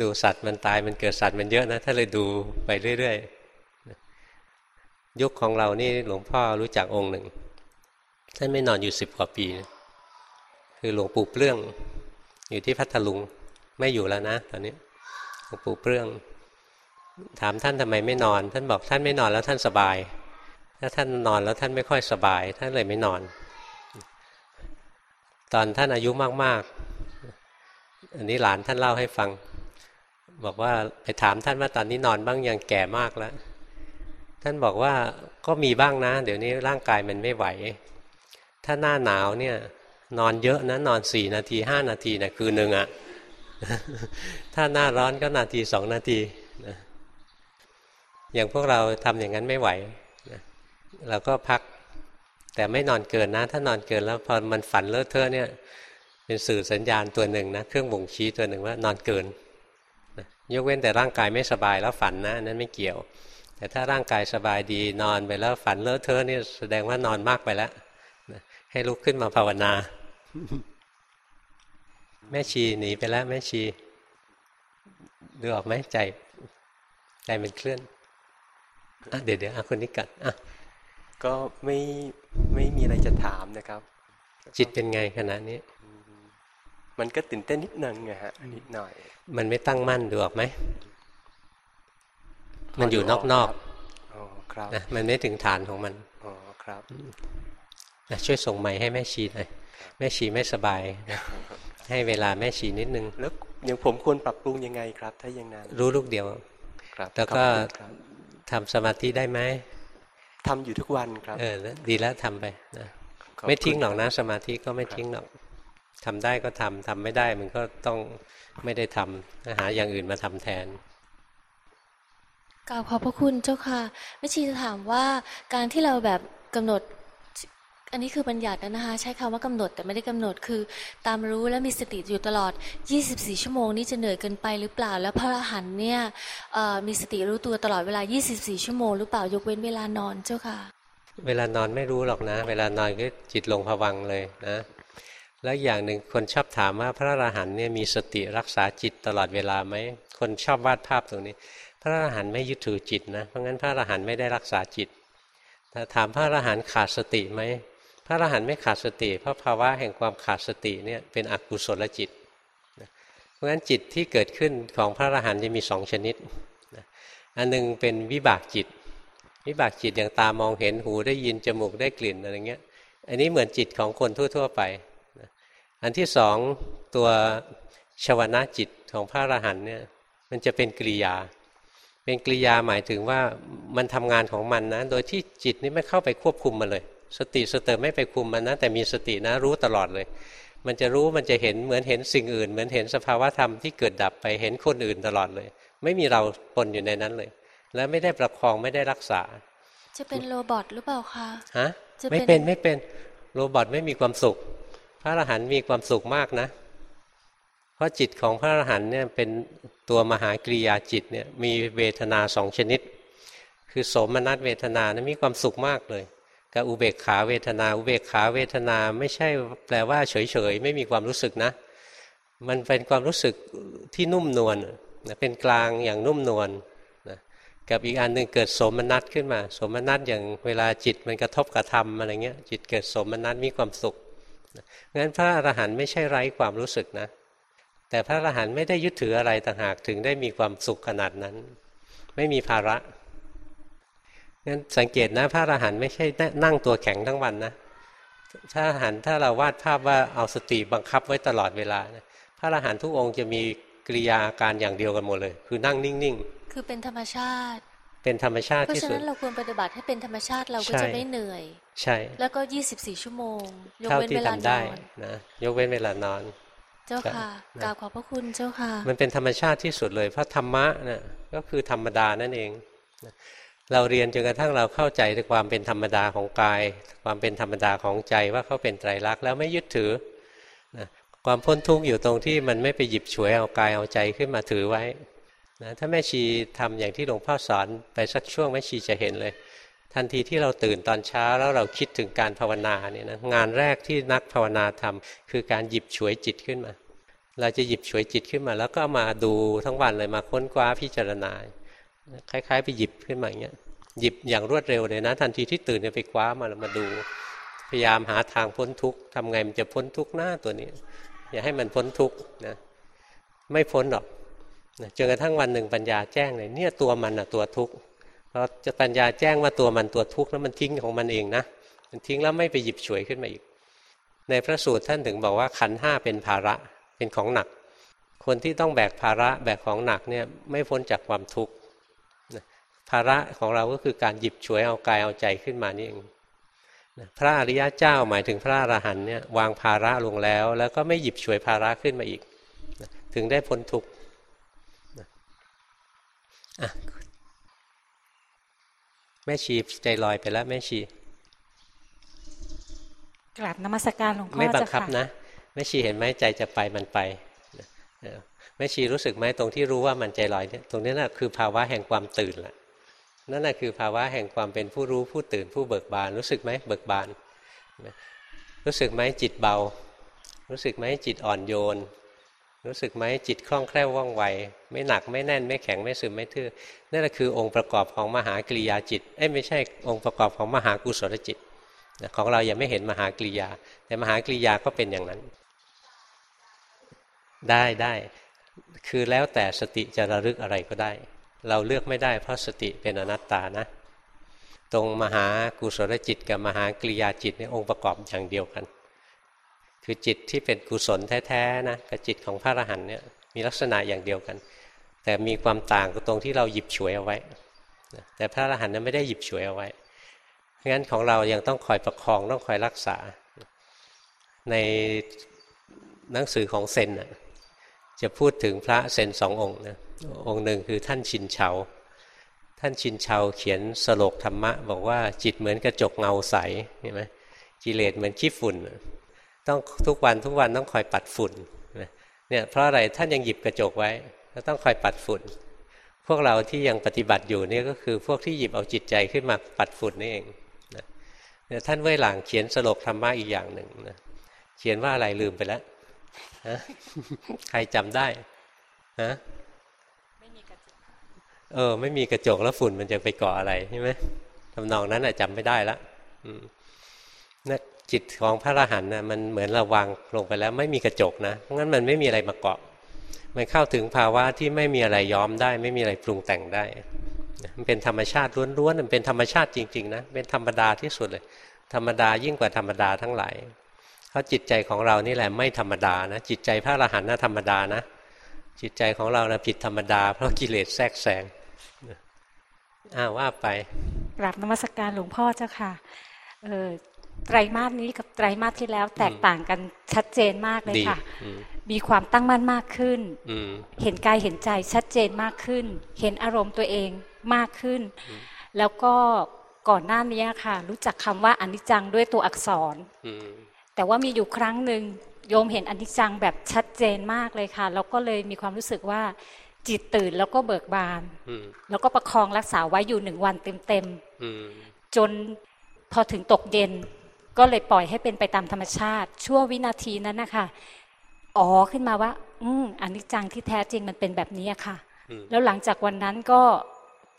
ดูสัตว์มันตายมันเกิดสัตว์มันเยอะนะท่านเลยดูไปเรื่อยๆยุคของเรานี่หลวงพ่อรู้จักองค์หนึ่งท่านไม่นอนอยู่สิบกว่าปี คือหลวงปู่เปลื้องอยู่ที่พัทลุงไม่อยู่แล้วนะตอนนี้ หลวงปู่เปลื้อง ถามท่านทำไมไม่นอน ท่านบอกท่านไม่นอนแล้วท่านสบาย ถ้าท่านนอนแล้วท่านไม่ค่อยสบาย ท่านเลยไม่นอน ตอนท่านอายุมากๆ อันนี้หลานท่านเล่าให้ฟัง บอกว่าไปถามท่านว่าตอนนี้นอนบ้างยังแก่มากแล้วท่านบอกว่าก็มีบ้างนะ เดี๋ยวนี้ร่างกายมันไม่ไหว ถ้าหน้าหนาวเนี่ยนอนเยอะนะนอนสี่นาทีห้านาทีนะคืนหนึ่งอะ ถ้าหน้าร้อนก็นาทีสองนาทีนะอย่างพวกเราทำอย่างนั้นไม่ไหวนะเราก็พัก แต่ไม่นอนเกินนะ ถ้านอนเกินแล้วพอมันฝันเลอะเทอะเนี่ย เป็นสื่อสัญญาณตัวหนึ่งนะเครื่องบ่งชี้ตัวหนึ่งว่านอนเกินนะยกเว้นแต่ร่างกายไม่สบายแล้วฝันนะนั้นไม่เกี่ยว แต่ถ้าร่างกายสบายดีนอนไปแล้วฝันเลอะเทอะนี่ยแสดงว่านอนมากไปแล้วนะให้ลุกขึ้นมาภาวนา แม่ชีหนีไปแล้วแม่ชีดูออกไหมใจ ใจมันเคลื่อนอะเดี๋ยวเดี๋ยวอะคนนี้กันอะก็ไม่ไม่มีอะไรจะถามนะครับ จิตเป็นไงขณะนี้ มันก็ตื่นเต้นนิดนึงนะฮะนิดหน่อย มันไม่ตั้งมั่นดูออกไหมมันอยู่นอกๆอ๋อครับนะมันไม่ถึงฐานของมันอ๋อครับ นะช่วยส่งไม้ให้แม่ชีหน่อยแม่ชีไม่สบายนะให้เวลาแม่ชีนิดนึง แล้วอย่างผมควรปรับปรุงยังไงครับ ถ้าอย่างนั้น รู้ลูกเดียวครับแล้วก็ขอบคุณครับทำสมาธิได้ไหมทำอยู่ทุกวันครับ เออแล้วดีแล้วทำไปนะขอบไม่ทิ้งคุณหรอกคนะบสมาธิก็ไม่ทิ้งหรอกทำได้ก็ทำทำไม่ได้มันก็ต้องไม่ได้ทำหาอย่างอื่นมาทำแทนกราบขอบพระคุณเจ้าค่ะแม่ชีจะถามว่าการที่เราแบบกำหนด อันนี้คือบัญญัตินะคะ ใช้คำว่ากำหนดแต่ไม่ได้กำหนดคือ ตามรู้และมีสติอยู่ตลอด 24 ชั่วโมงนี่จะเหนื่อยเกินไปหรือเปล่า แล้วพระอรหันเนี่ยมีสติรู้ตัวตลอดเวลา 24 ชั่วโมงหรือเปล่ายกเว้นเวลานอนเจ้าค่ะ เวลานอนไม่รู้หรอกนะ เวลานอนก็จิตลงผวังเลยนะแล้วอย่างหนึ่งคนชอบถามว่าพระอรหันเนี่ยมีสติรักษาจิตตลอดเวลาไหมคนชอบวาดภาพตรงนี้ พระอรหันต์ไม่ยึดถือจิตนะเพราะงั้นพระอรหันต์ไม่ได้รักษาจิตแต่ถามพระอรหันต์ขาดสติไหม ระอรหันต์ไม่ขาดสติ เพราะภาวะแห่งความขาดสติเนี่ยเป็นอกุศลจิต เพราะฉะนั้นจิตที่เกิดขึ้นของพระอรหันต์จะมีสองชนิด อันหนึงเป็นวิบากจิต วิบากจิตอย่างตามองเห็นหูได้ยินจมูกได้กลิ่นอะไรเงี้ย อันนี้เหมือนจิตของคนทั่ว ๆ ไป อันที่สองตัวชวนะจิตของพระอรหันต์เนี่ยมันจะเป็นกิริยา เป็นกิริยาหมายถึงว่ามันทำงานของมันนะ โดยที่จิตนี่ไม่เข้าไปควบคุมมันเลย สติสเติมไม่ไปคุมมันนะแต่มีสตินะรู้ตลอดเลย มันจะรู้มันจะเห็นเหมือนเห็นสิ่งอื่น เหมือนเห็นสภาวะธรรมที่เกิดดับไปเห็นคนอื่นตลอดเลย ไม่มีเราปนอยู่ในนั้นเลย และไม่ได้ประคองไม่ได้รักษา จะเป็น robot หรือเปล่าคะฮะจะเป็นไม่เป็นไม่เป็น robot ไม่มีความสุข พระอรหันต์มีความสุขมากนะ เพราะจิตของพระอรหันต์เนี่ยเป็นตัวมหากริยาจิตเนี่ยมีเวทนาสองชนิด คือโสมนัสเวทนานะมีความสุขมากเลย กับอุเบกขาเวทนา อุเบกขาเวทนาไม่ใช่แปลว่าเฉยๆ ไม่มีความรู้สึกนะ มันเป็นความรู้สึกที่นุ่มนวลนะเป็นกลางอย่างนุ่มนวลนะกับอีกอันหนึ่งเกิดสมนัสขึ้นมา สมนัสอย่างเวลาจิตมันกระทบกระทำอะไรเงี้ยจิตเกิดสมนัสมีความสุขนะงั้นพระอรหันต์ไม่ใช่ไร้ความรู้สึกนะ แต่พระอรหันต์ไม่ได้ยึดถืออะไรต่างหากถึงได้มีความสุขขนาดนั้น ไม่มีภาระ งั้นสังเกตนะพระอรหันต์ไม่ใช่นั่งตัวแข็งทั้งวันนะพระอรหันต์ถ้าเราวาดภาพว่าเอาสติบังคับไว้ตลอดเวลานะพระอรหันต์ทุกองค์จะมีกิริยาอาการอย่างเดียวกันหมดเลย คือนั่งนิ่งคือเป็นธรรมชาติๆเป็นธรรมชาติเพราะที่ฉะสุดนั้นเราควรปฏิบัติให้เป็นธรรมชาติเราก็ใช่จะไม่เหนื่อย ใช่ แล้วก็ 24 ชั่วโมง ยกเท่าเว้นที่เวลาทำนได้อนนะยกเว้นเวลานอน เจ้าค่ะนะกราบขอบพระคุณเจ้าค่ะ มันเป็นธรรมชาติที่สุดเลย เพราะธรรมะนะ่ะก็คือธรรมดานั่นเองนะ เราเรียนจนกระทั่งเราเข้าใจในความเป็นธรรมดาของกาย ความเป็นธรรมดาของใจว่าเขาเป็นไตรลักษณ์แล้วไม่ยึดถือนะความพ้นทุกข์อยู่ตรงที่มันไม่ไปหยิบฉวยเอากายเอาใจขึ้นมาถือไว้นะถ้าแม่ชีทำอย่างที่หลวงพ่อสอนไปสักช่วงแม่ชีจะเห็นเลย ทันทีที่เราตื่นตอนเช้าแล้วเราคิดถึงการภาวนาเนี่ยนะงานแรกที่นักภาวนาทำคือการหยิบฉวยจิตขึ้นมา เราจะหยิบฉวยจิตขึ้นมา แล้วก็มาดูทั้งวันเลยมาค้นคว้าพิจารณา คล้ายๆ ไปหยิบขึ้นมาอย่างเงี้ยหยิบอย่างรวดเร็วเลยนะทันทีที่ตื่นเนี่ยไปคว้ามาแล้วมาดู พยายามหาทางพ้นทุกข์ทำไงมันจะพ้นทุกข์หน้าตัวนี้ อย่าให้มันพ้นทุกข์นะไม่พ้นหรอกนะจนกระทั่งวันหนึ่งปัญญาแจ้งเลยเนี่ยตัวมันอะตัวทุกข์พอจะปัญญาแจ้งว่าตัวมันตัวทุกข์แล้วมันทิ้งของมันเองนะมันทิ้งแล้วไม่ไปหยิบฉวยขึ้นมาอีก ในพระสูตรท่านถึงบอกว่าขันห้าเป็นภาระเป็นของหนัก คนที่ต้องแบกภาระแบกของหนักเนี่ยไม่พ้นจากความทุกข์ ภาระของเราก็คือการหยิบฉวยเอากายเอาใจขึ้นมานี่เองนะพระอริยะเจ้าหมายถึงพระอรหันต์เนี่ยวางภาระลงแล้ว แล้วก็ไม่หยิบฉวยภาระขึ้นมาอีกนะถึงได้พ้นทุกข์นะอะแม่ชีใจลอยไปแล้วแม่ชีกราบนมัสการหลวงพ่อไม่บังเจ้าคับค่ะนะแม่ชีเห็นไหมใจจะไปมันไปเออแม่ชีรู้สึกไหมตรงที่รู้ว่ามันใจลอยเนี่ยตรงนี้น่ะคือภาวะแห่งความตื่นแหละ นั่นแหละคือภาวะแห่งความเป็นผู้รู้ผู้ตื่นผู้เบิกบาน รู้สึกไหมเบิกบาน รู้สึกไหมจิตเบา รู้สึกไหมจิตอ่อนโยน รู้สึกไหมจิตคล่องแคล่วว่องไว ไม่หนักไม่แน่นไม่แข็งไม่ซึมไม่ทื่อนั่นแหละคือองค์ประกอบของมหากริยาจิตเอ้ไม่ใช่องค์ประกอบของมหากุศลจิตของเรายังไม่เห็นมหากริยา แต่มหากริยาก็เป็นอย่างนั้น ได้ได้คือแล้วแต่สติจะระลึกอะไรก็ได้ เราเลือกไม่ได้เพราะสติเป็นอนัตตานะ ตรงมหากุศลจิตกับมหากริยาจิตเนี่ยองค์ประกอบอย่างเดียวกัน คือจิตที่เป็นกุศลแท้ๆนะกับจิตของพระอรหันต์เนี่ยมีลักษณะอย่างเดียวกัน แต่มีความต่างก็ตรงที่เราหยิบฉวยเอาไว้ แต่พระอรหันต์นั้นไม่ได้หยิบฉวยเอาไว้เพราะงั้นของเรายังต้องคอยประคองต้องคอยรักษา ในหนังสือของเซนน่ะ จะพูดถึงพระเซนสององค์นะองค์หนึ่งคือท่านชินเฉา ท่านชินเฉาเขียนสโลกธรรมะ บอกว่าจิตเหมือนกระจกเงาใสเห็นไหมกิเลสเหมือนขี้ฝุ่น ต้องทุกวันทุกวันต้องคอยปัดฝุ่นเนี่ยเพราะอะไรท่านยังหยิบกระจกไว้แล้วต้องคอยปัดฝุ่น พวกเราที่ยังปฏิบัติอยู่นี่ก็คือพวกที่หยิบเอาจิตใจขึ้นมาปัดฝุ่นนี่เองนะเนี่ยท่านเว่ยหลังเขียนสโลกธรรมะอีกอย่างหนึ่งนะเขียนว่าอะไรลืมไปแล้ว ใครจำได้ฮะเออ ไม่มีกระจกแล้วฝุ่นมันจะไปเกาะอะไรใช่ไหมทำนองนั้นอะจำไม่ได้ละอืมนะจิตของพระอรหันต์นะมันเหมือนระวังลงไปแล้ว ไม่มีกระจกนะเพราะงั้นมันไม่มีอะไรมาเกาะ มันเข้าถึงภาวะที่ไม่มีอะไรย้อมได้ ไม่มีอะไรปรุงแต่งได้มันเป็นธรรมชาติล้วนๆมันเป็นธรรมชาติจริง ๆ นะ เป็นธรรมดาที่สุดเลย ธรรมดายิ่งกว่าธรรมดาทั้งหลาย เพราะจิตใจของเรานี่แหละไม่ธรรมดานะจิตใจพระอรหันต์น่ะธรรมดานะ จิตใจของเรานะผิดธรรมดา เพราะกิเลสแทรกแซงอ้าวว่าไปกราบนมัสการหลวงพ่อเจ้าค่ะเออไตรมาสนี้กับไตรมาสที่แล้วแตกต่างกันชัดเจนมากเลยดีค่ะอืมมีความตั้งมั่นมากขึ้นอืมเห็นกายเห็นใจชัดเจนมากขึ้น เห็นอารมณ์ตัวเองมากขึ้น แล้วก็ก่อนหน้านี้ค่ะ รู้จักคำว่าอนิจจังด้วยตัวอักษรอืม แต่ว่ามีอยู่ครั้งหนึ่งโยมเห็นอนิจจังแบบชัดเจนมากเลยค่ะ แล้วก็เลยมีความรู้สึกว่าจิตตื่นแล้วก็เบิกบานอืมแล้วก็ประคองรักษาไว้อยู่หนึ่งวันเต็มอืมๆจนพอถึงตกเย็น ก็เลยปล่อยให้เป็นไปตามธรรมชาติ ชั่ววินาทีนั้นนะคะอ๋อขึ้นมาว่า อืมอนิจจังที่แท้จริงมันเป็นแบบนี้อะค่ะอืมแล้วหลังจากวันนั้นก็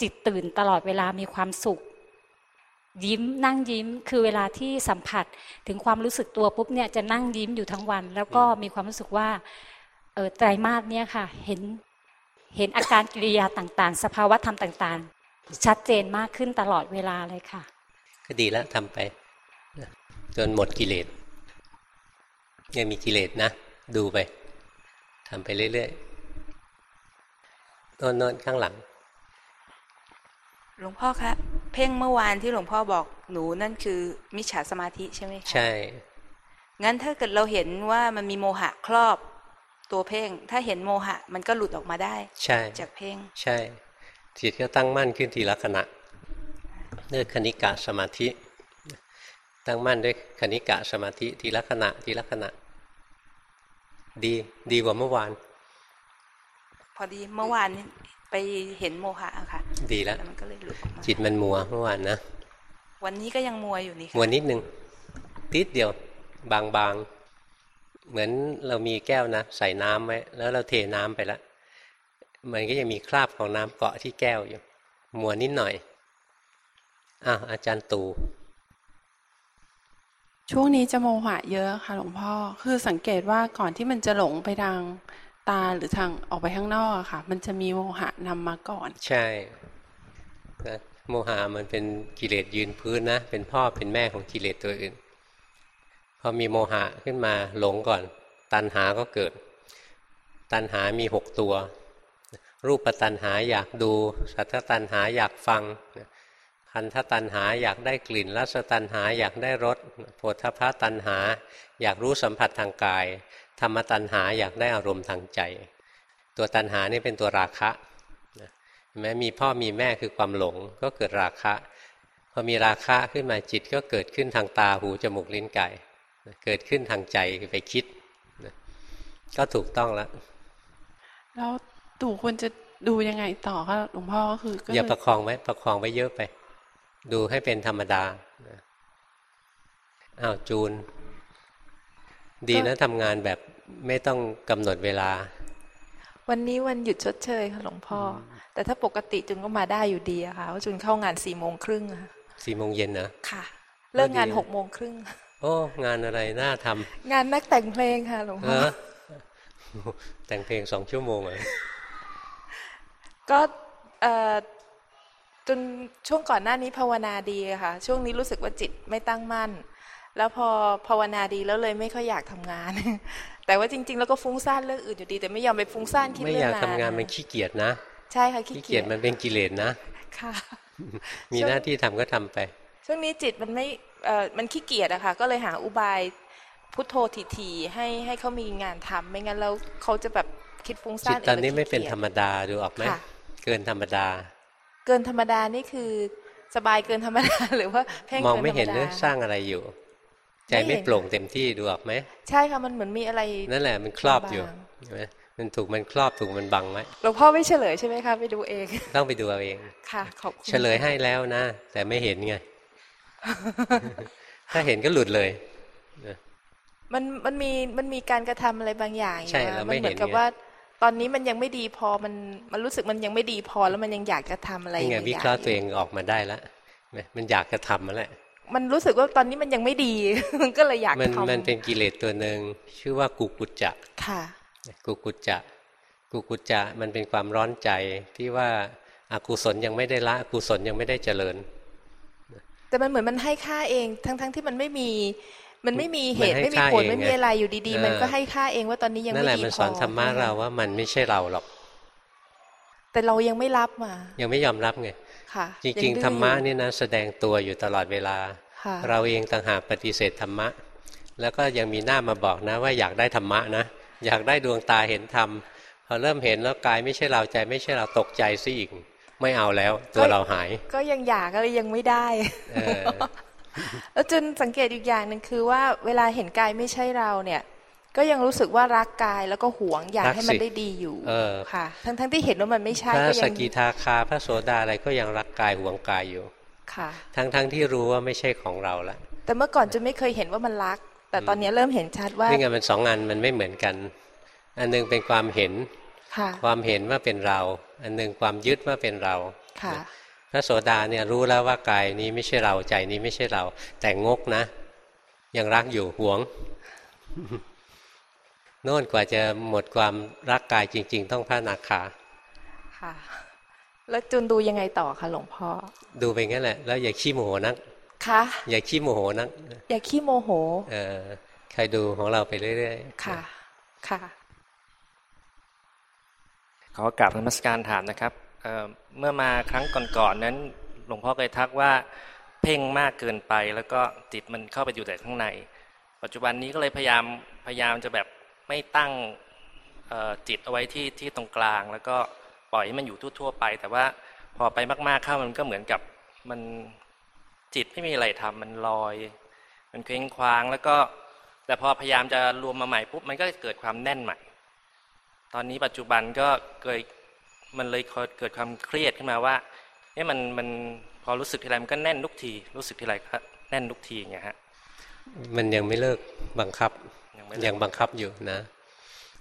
จิตตื่นตลอดเวลามีความสุข ยิ้มนั่งยิ้มคือเวลาที่สัมผัสถึงความรู้สึกตัวปุ๊บเนี่ยจะนั่งยิ้มอยู่ทั้งวัน แล้วก็มีความรู้สึกว่าเออไตรมาสเนี่ยค่ะ เห็นเห็นอาการกิริยาต่างๆ สภาวะธรรมต่างๆ ชัดเจนมากขึ้นตลอดเวลาเลยค่ะ ก็ดีแล้วทำไปนะจนหมดกิเลสยังมีกิเลสนะ ดูไปทำไปเรื่อยๆโน่นโน่นข้างหลัง หลวงพ่อครับ เพ่งเมื่อวานที่หลวงพ่อบอกหนูนั่นคือมิจฉาสมาธิใช่ไหมคะใช่ งั้นถ้าเกิดเราเห็นว่ามันมีโมหะครอบตัวเพ่ง ถ้าเห็นโมหะมันก็หลุดออกมาได้ ใช่ จากเพ่ง ใช่ จิตก็ตั้งมั่นขึ้นทีละขณะด้วยคณิกะสมาธิ ตั้งมั่นด้วยคณิกะสมาธิทีละขณะทีละขณะ ดีดีกว่าเมื่อวาน พอดีเมื่อวานนี้ไปเห็นโมหะอะค่ะ ดีแล้วมันก็เลยหลุดออกมาจิตมันมัวเมื่อวานนะ วันนี้ก็ยังมัวอยู่นี่มัวนิดนึงติดเดียวบางๆ เหมือนเรามีแก้วนะใส่น้ำไว้แล้วเราเทน้ำไปแล้วมันก็ยังมีคราบของน้ำเกาะที่แก้วอยู่มัวนิดหน่อยอ้าวอาจารย์ตูช่วงนี้จะโมหะเยอะค่ะหลวงพ่อ คือสังเกตว่าก่อนที่มันจะหลงไปทาง ตาหรือทางออกไปข้างนอกอะค่ะ มันจะมีโมหะนำมาก่อน ใช่นะโมหะมันเป็นกิเลสยืนพื้นนะ เป็นพ่อเป็นแม่ของกิเลสตัวอื่น พอมีโมหะขึ้นมาหลงก่อน ตัณหาก็เกิด ตัณหามีหกตัว รูปตัณหาอยากดู สัทธตัณหาอยากฟังคันธตัณหาอยากได้กลิ่นรสตัณหาอยากได้รสโผฏฐพพตัณหา อยากรู้สัมผัสทางกาย ธรรมตัณหาอยากได้อารมณ์ทางใจ ตัวตัณหานี่เป็นตัวราคะเห็นไหมมีพ่อมีแม่คือความหลงก็เกิดราคะ พอมีราคะขึ้นมาจิตก็เกิดขึ้นทางตาหูจมูกลิ้นกายเกิดขึ้นทางใจคือไปคิดนะก็ถูกต้องแล้วแล้วตู่ควรจะดูยังไงต่อคะหลวงพ่อก็คือก็อย่าเลประคองไว้ประคองไว้เยอะไป ดูให้เป็นธรรมดานะอ้าวจูน ดีนะทำงานแบบไม่ต้องกำหนดเวลา วันนี้วันหยุดชดเชยค่ะหลวงพ่ออแต่ถ้าปกติจุนก็มาได้อยู่ดีอะค่ะเพราะจุนเข้างานสี่โมงครึ่งอะสี่โมงเย็นนะค่ะ เลิกงานดีหกโมงครึ่งโอ้งานอะไรน่าทงานนักแต่งเพลงค่ะหลวงำพ่อฮะแต่งเพลงสองชั่วโมงเหรอก็เอ่อจนช่วงก่อนหน้านี้ภาวนาดีอะค่ะ ช่วงนี้รู้สึกว่าจิตไม่ตั้งมั่น แล้วพอภาวนาดีแล้วเลยไม่ค่อยอยากทำงาน แต่ว่าจริง ๆ แล้วก็ฟุ้งซ่านเรื่องอื่นอยู่ดี แต่ไม่ยอมไปฟุ้งซ่านคิดไม่เรื่อองยากงานทำงานมันขี้เกียจนะ ใช่ค่ะขี้ขี้เกีเกียยจจมันเป็นกิเลสนะค่ะมีหน้าที่ทำก็ทำไป ช่วงนี้จิตมันไม่เอ่อมันขี้เกียจอะค่ะก็เลยหาอุบายพุทโธทีๆให้ให้เขามีงานทำไม่งั้นแล้วเขาจะแบบคิดฟุ้งจิซ่าตนตอนนี้ไม่เป็นขี้กียจธรรมดาดูออกไหมค่ะเกินธรรมดา เกินธรรมดานี่คือสบายเกินธรรมดาหรือว่าเพ่งมองกิไม่เห็นธรรเนื้อดาสร้างอะไรอยู่ ใจไม่ไม่เห็นโปร่งเต็มที่ดูออกไหมใช่ค่ะมันเหมือนมีอะไรนั่นแหละมันครอบอยู่บางเห็นไหมมันถูกมันครอบถูกมันบังไว้หลวงพ่อไม่เฉลยใช่ไหมคะไปดูเอง ต้องไปดูเอาเองค่ะขอบคุณเฉลยให้แล้วนะ แต่ไม่เห็นไง ถ้าเห็นก็หลุดเลยนะมันมันมีมันมีการกระทำอะไรบางอย่างใช่นะเรามัไม่เหมือนเห็นกับไงว่า ตอนนี้มันยังไม่ดีพอมันมันรู้สึกมันยังไม่ดีพอแล้วมันยังอยากจะทำอะไรนี่ไงบางวิอย่าเคราะห์งตัวเองออกมาได้แล้วเห็นไหมมันอยากจะทำมาแหละ มันรู้สึกว่าตอนนี้มันยังไม่ดี มันก็เลยอยากมันทำมันเป็นกิเลสตัวหนึ่งชื่อว่ากุกุจจะค่ะกุกุจจะกุกุจจะมันเป็นความร้อนใจที่ว่าอากุศลยังไม่ได้ละกุศลยังไม่ได้เจริญ แต่มันเหมือนมันให้ค่าเอง ทั้งทั้งที่มันไม่มี มันไม่มีเหตุมันให้ไม่มีผลค่าเองไม่มีไงอะไรอยู่ดีเออๆมันก็ให้ค่าเองว่าตอนนี้ยังนั่นไม่แหละดีมันพสอนธรรมะเราว่ามันไม่ใช่เราหรอก แต่เรายังไม่รับมา ยังไม่ยอมรับไง ค่ะจยัริงดื้อๆธรรมะอยู่นี่นะแสดงตัวอยู่ตลอดเวลาค่ะเราเองต่างหากปฏิเสธธรรมะ แล้วก็ยังมีหน้ามาบอกนะ ว่าอยากได้ธรรมะนะ อยากได้ดวงตาเห็นธรรมพอเริ่มเห็นแล้วกายไม่ใช่เราใจ ไม่ใช่เราตกใจซะอีกไม่เอาแล้ว ตัวเราหาย ก็ยังอยากก็เลยยังไม่ได้เออแล้วจนสังเกตอีกอย่างหนึ่งคือว่าเวลาเห็นกายไม่ใช่เราเนี่ย ก็ยังรู้สึกว่ารักกายแล้วก็หวงอยากรักให้มันสิได้ดีอยู่เออค่ะ ทั้งทั้งที่เห็นว่ามันไม่ใช่พระก็สยังกิทาคาพระโสดาอะไรก็ยังรักกายหวงกายอยู่ ค่ะ ทั้งๆที่รู้ว่าไม่ใช่ของเราละแต่เมื่อก่อนจะไม่เคยเห็นว่ามันรัก แต่ตอนนี้เริ่มเห็นชัดว่านี่ไงมันสองอันมันไม่เหมือนกัน อันหนึงเป็นความเห็นค่ะความเห็นว่าเป็นเรา อันหนึงความยึดว่าเป็นเราค่ะพระโสดาเนี่ยรู้แล้วว่ากายนี้ไม่ใช่เราใจนี้ไม่ใช่เรา แต่งกนะ ยังรักอยู่หวง โน่นกว่าจะหมดความรักกายจริง ๆ ต้องพระนาคาค่ะ แล้วจุนดูยังไงต่อคะหลวงพ่อ ดูไปงั้นแหละ แล้วอย่าขี้โมโหนักคะอย่าขี้โมโหนัก อย่าขี้โมโห เออใครดูของเราไปเรื่อยๆ ค่ะ ค่ะ ขอกราบนมัสการถามนะครับเอ่อเมื่อมาครั้งก่อนๆนั้น หลวงพ่อเคยทักว่าเพ่งมากเกินไป แล้วก็จิตมันเข้าไปอยู่แต่ข้างใน ปัจจุบันนี้ก็เลยพยายามพยายามจะแบบ ไม่ตั้งจิตเอาไว้ที่ที่ตรงกลาง แล้วก็ปล่อยให้มันอยู่ทั่ว ๆ ไป แต่ว่าพอไปมากๆเข้ามันก็เหมือนกับมันจิตไม่มีอะไรทำมันลอย มันเคว้งคว้างแล้วก็ แต่พอพยายามจะรวมมาใหม่ปุ๊บมันก็เกิดความแน่นใหม่ ตอนนี้ปัจจุบันก็เกิดมันเลยเกิดความเครียดขึ้นมาว่าเอ๊ะมันมันพอรู้สึกทีไรมันก็แน่นทุกที รู้สึกทีไรก็แน่นทุกทีอย่างเงี้ยฮะมันยังไม่เลิกบังคับ ยังไม่เลิกยังบังคับอยู่นะ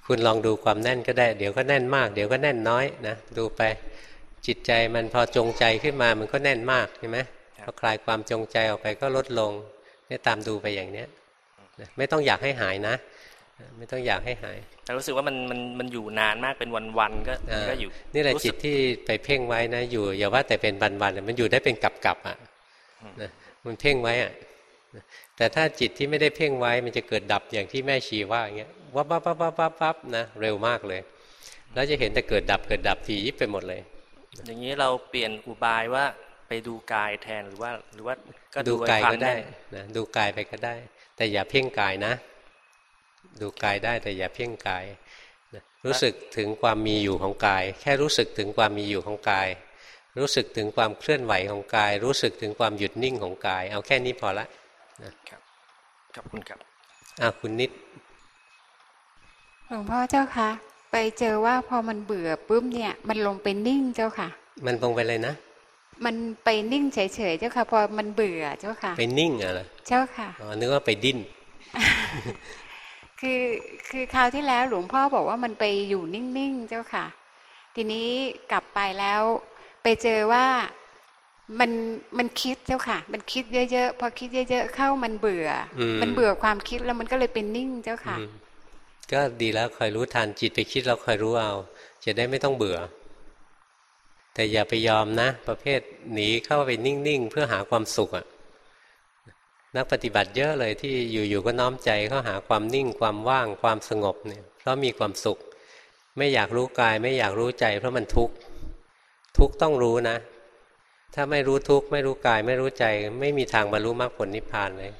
คุณลองดูความแน่นก็ได้ เดี๋ยวก็แน่นมาก เดี๋ยวก็แน่นน้อยนะดูไปจิตใจมันพอจงใจขึ้นมามันก็แน่นมากใช่ไหมพอคลายความจงใจออกไปก็ลดลงเนี่ยตามดูไปอย่างเนี้ยนะไม่ต้องอยากให้หายนะ ไม่ต้องอยากให้หาย แต่รู้สึกว่ามันมันมันอยู่นานมากเป็นวันๆก็มันก็อยู่ นี่แหละรู้จิสึตกที่ไปเพ่งไว้นะอยู่อย่าว่าแต่เป็นวันๆมันอยู่ได้เป็นกับๆอะนะมันเพ่งไว้อะนะ แต่ถ้าจิตที่ไม่ได้เพ่งไว้มันจะเกิดดับอย่างที่แม่ชีว่าอย่างเงี้ยวับวับวับวับวับวับนะเร็วมากเลย แล้วจะเห็นแต่เกิดดับเกิดดับทียิบไปหมดเลย อย่างนี้เราเปลี่ยนอุบายว่าไปดูกายแทนหรือว่าหรือว่าก็ดูไว้กายควมก็ได้แน่นนะดูกายไปก็ได้ แต่อย่าเพ่งกายนะ ดูกายได้แต่อย่าเพ่งกายนะรู้สึกถึงความมีอยู่ของกาย แค่รู้สึกถึงความมีอยู่ของกาย รู้สึกถึงความเคลื่อนไหวของกาย รู้สึกถึงความหยุดนิ่งของกาย เอาแค่นี้พอละ นะครับขอบคุณครับอะคุณนิดหลวงพ่อเจ้าคะไปเจอว่าพอมันเบื่อปุ๊บเนี่ย มันลงไปนิ่งเจ้าค่ะ มันลงไปเลยนะ มันไปนิ่งเฉยๆเจ้าค่ะ พอมันเบื่อเจ้าค่ะ ไปนิ่งอะเหรอเจ้าค่ะอ๋อนึกว่าไปดิ้นคือคือคราวที่แล้วหลวงพ่อบอกว่ามันไปอยู่นิ่งๆเจ้าค่ะ ทีนี้กลับไปแล้ว ไปเจอว่า มันมันคิดเจ้าค่ะ มันคิดเยอะๆพอคิดเยอะ ๆ เข้ามันเบื่ออมมันเบื่อความคิดแล้วมันก็เลยเป็นนิ่งเจ้าค่ะอืมก็ดีแล้วคอยรู้ทันจิตไปคิดแล้วคอยรู้เอา จะได้ไม่ต้องเบื่อ แต่อย่าไปยอมนะ ประเภทหนีเข้าไปนิ่งๆเพื่อหาความสุขอะนักปฏิบัติเยอะเลยที่อยู่ๆก็น้อมใจเข้าหาความนิ่งความว่างความสงบเนี่ยเพราะมีความสุข ไม่อยากรู้กาย ไม่อยากรู้ใจ เพราะมันทุกข์ทุกข์ต้องรู้นะ ถ้าไม่รู้ทุกข์ไม่รู้กายไม่รู้ใจ ไม่มีทางบรรลุมรรคผลนิพพานเลย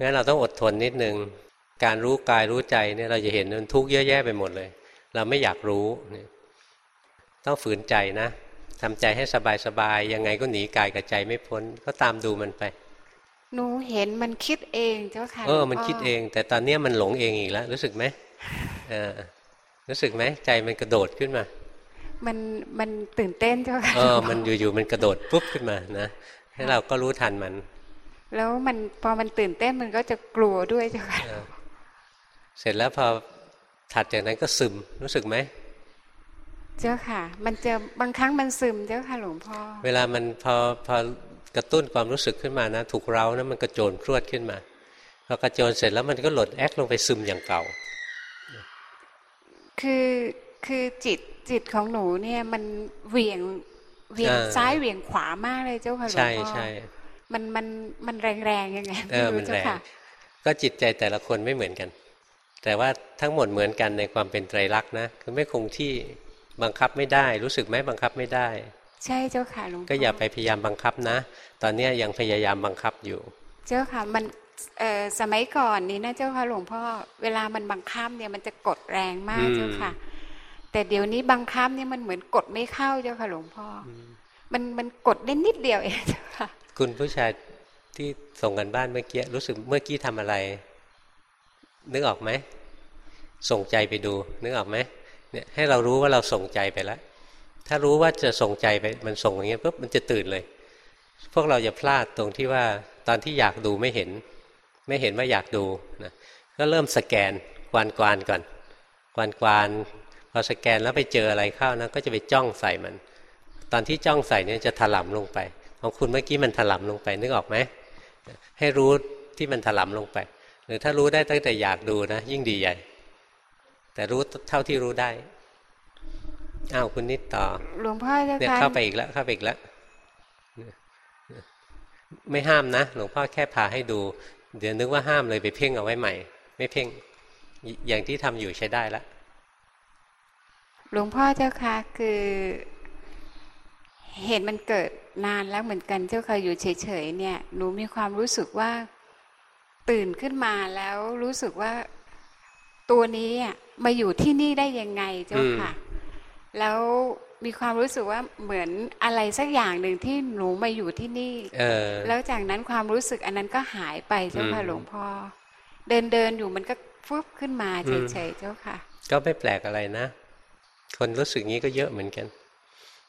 งั้นเราต้องอดทนนิดนึงการรู้กายรู้ใจเนี่ยเราจะเห็นมันทุกข์เยอะแยะไปหมดเลย เราไม่อยากรู้เนี่ยต้องฝืนใจนะทำใจให้สบายๆยังไงก็หนีกายกับใจไม่พ้น ก็ตามดูมันไป หนูเห็นมันคิดเองเจ้าค่ะเออหลวงมันพ่คิดเอง แต่ตอนเนี้ยมันหลงเองอีกแล้ว รู้สึกไหมเออรู้สึกไหมใจมันกระโดดขึ้นมา มันมันตื่นเต้นเจ้าค่ะเออมันอยู่ๆมันกระโดดปุ๊บขึ้นมานะให้เราก็รู้ทันมัน แล้วมันพอมันตื่นเต้นมันก็จะกลัวด้วยเจ้าค่ะเออเสร็จแล้วพอถัดจากนั้นก็ซึมรู้สึกไหมเจ้าค่ะ มันจะบางครั้งมันซึมเจ้าค่ะหลวงพ่อเวลามันพอพอกระตุ้นความรู้สึกขึ้นมานะถูกเรานะมันกระโจนพรวดขึ้นมาพอกระโจนเสร็จแล้วมันก็หลดแอคลงไปซึมอย่างเก่า คือ คือจิตจิตของหนูเนี่ยมันเหวี่ยงเหวี่ยงอ่าซ้ายเหวี่ยงขวามากเลยเจ้าค่ะหลวงใช่พ่อใช่มันมันมันแรงแรงๆยังไงเออมันไรู้แรเจ้างค่ะก็จิตใจแต่ละคนไม่เหมือนกัน แต่ว่าทั้งหมดเหมือนกันในความเป็นไตรลักษณ์นะคือไม่คงที่บังคับไม่ได้ รู้สึกไหมบังคับไม่ได้ ใช่เจ้าค่ะหลวงพ่ก็อย่าไปพยายามบังคับนะ ตอนเนี้ยยังพยายามบังคับอยู่ เจ้าค่ะมันเอ่อสมัยก่อนนี้นะเจ้าค่ะหลวงพ่อเวลามันบังคับเนี่ยมันจะกดแรงมากอืมเจ้าค่ะ แต่เดี๋ยวนี้บังคับเนี่ยมันเหมือนกดไม่เข้าเจ้าค่ะหลวงพ่ออมันมันกดได้นิดเดียวเองเจ้าค่ะ คุณผู้ชายที่ส่งกันบ้านเมื่อกี้รู้สึกเมื่อกี้ทำอะไร นึกออกไหมส่งใจไปดู นึกออกไหมเนี่ยให้เรารู้ว่าเราส่งใจไปแล้ว ถ้ารู้ว่าจะส่งใจไปมันส่งอย่างเงี้ยปุ๊บมันจะตื่นเลย พวกเราอย่าพลาดตรงที่ว่าตอนที่อยากดูไม่เห็น ไม่เห็นว่าอยากดูนะก็เริ่มสแกนกวานกวานๆก่อนกวานกวานๆ พอสแกนแล้วไปเจออะไรเข้านะก็จะไปจ้องใส่มัน ตอนที่จ้องใส่เนี่ยจะถลำลงไปของคุณเมื่อกี้มันถลำลงไปนึกออกไหมให้รู้ที่มันถลำลงไป หรือถ้ารู้ได้ตั้งแต่อยากดูนะ ยิ่งดีใหญ่ แต่รู้เท่าที่รู้ได้อ้าวคุณนิดต่อหลวงพ่อเจ้าเนี่ยค่ะเข้าไปอีกแล้วเข้าไปอีกแล้วไม่ห้ามนะหลวงพ่อแค่พาให้ดู เดี๋ยวนึกว่าห้ามเลยไปเพ่งเอาไว้ใหม่ ไม่เพ่ง อย่างที่ทำอยู่ใช้ได้แล้ว หลวงพ่อเจ้าค่ะคือเหตุมันเกิดนานแล้วเหมือนกันเจ้าค่ะอยู่เฉยๆเนี่ยหนูมีความรู้สึกว่าตื่นขึ้นมาแล้วรู้สึกว่าตัวนี้อะมาอยู่ที่นี่ได้ยังไงเจ้าค่ะ แล้วมีความรู้สึกว่าเหมือนอะไรสักอย่างหนึ่งที่หนูมาอยู่ที่นี่เออแล้วจากนั้นความรู้สึกอันนั้นก็หายไปเจ้าค่ะอืมหลวงพ่อเดินเดินอยู่มันก็ฟึบขึ้นมาอืเฉมยๆเจ้าค่ะ ก็ไม่แปลกอะไรนะ คนรู้สึกงี้ก็เยอะเหมือนกัน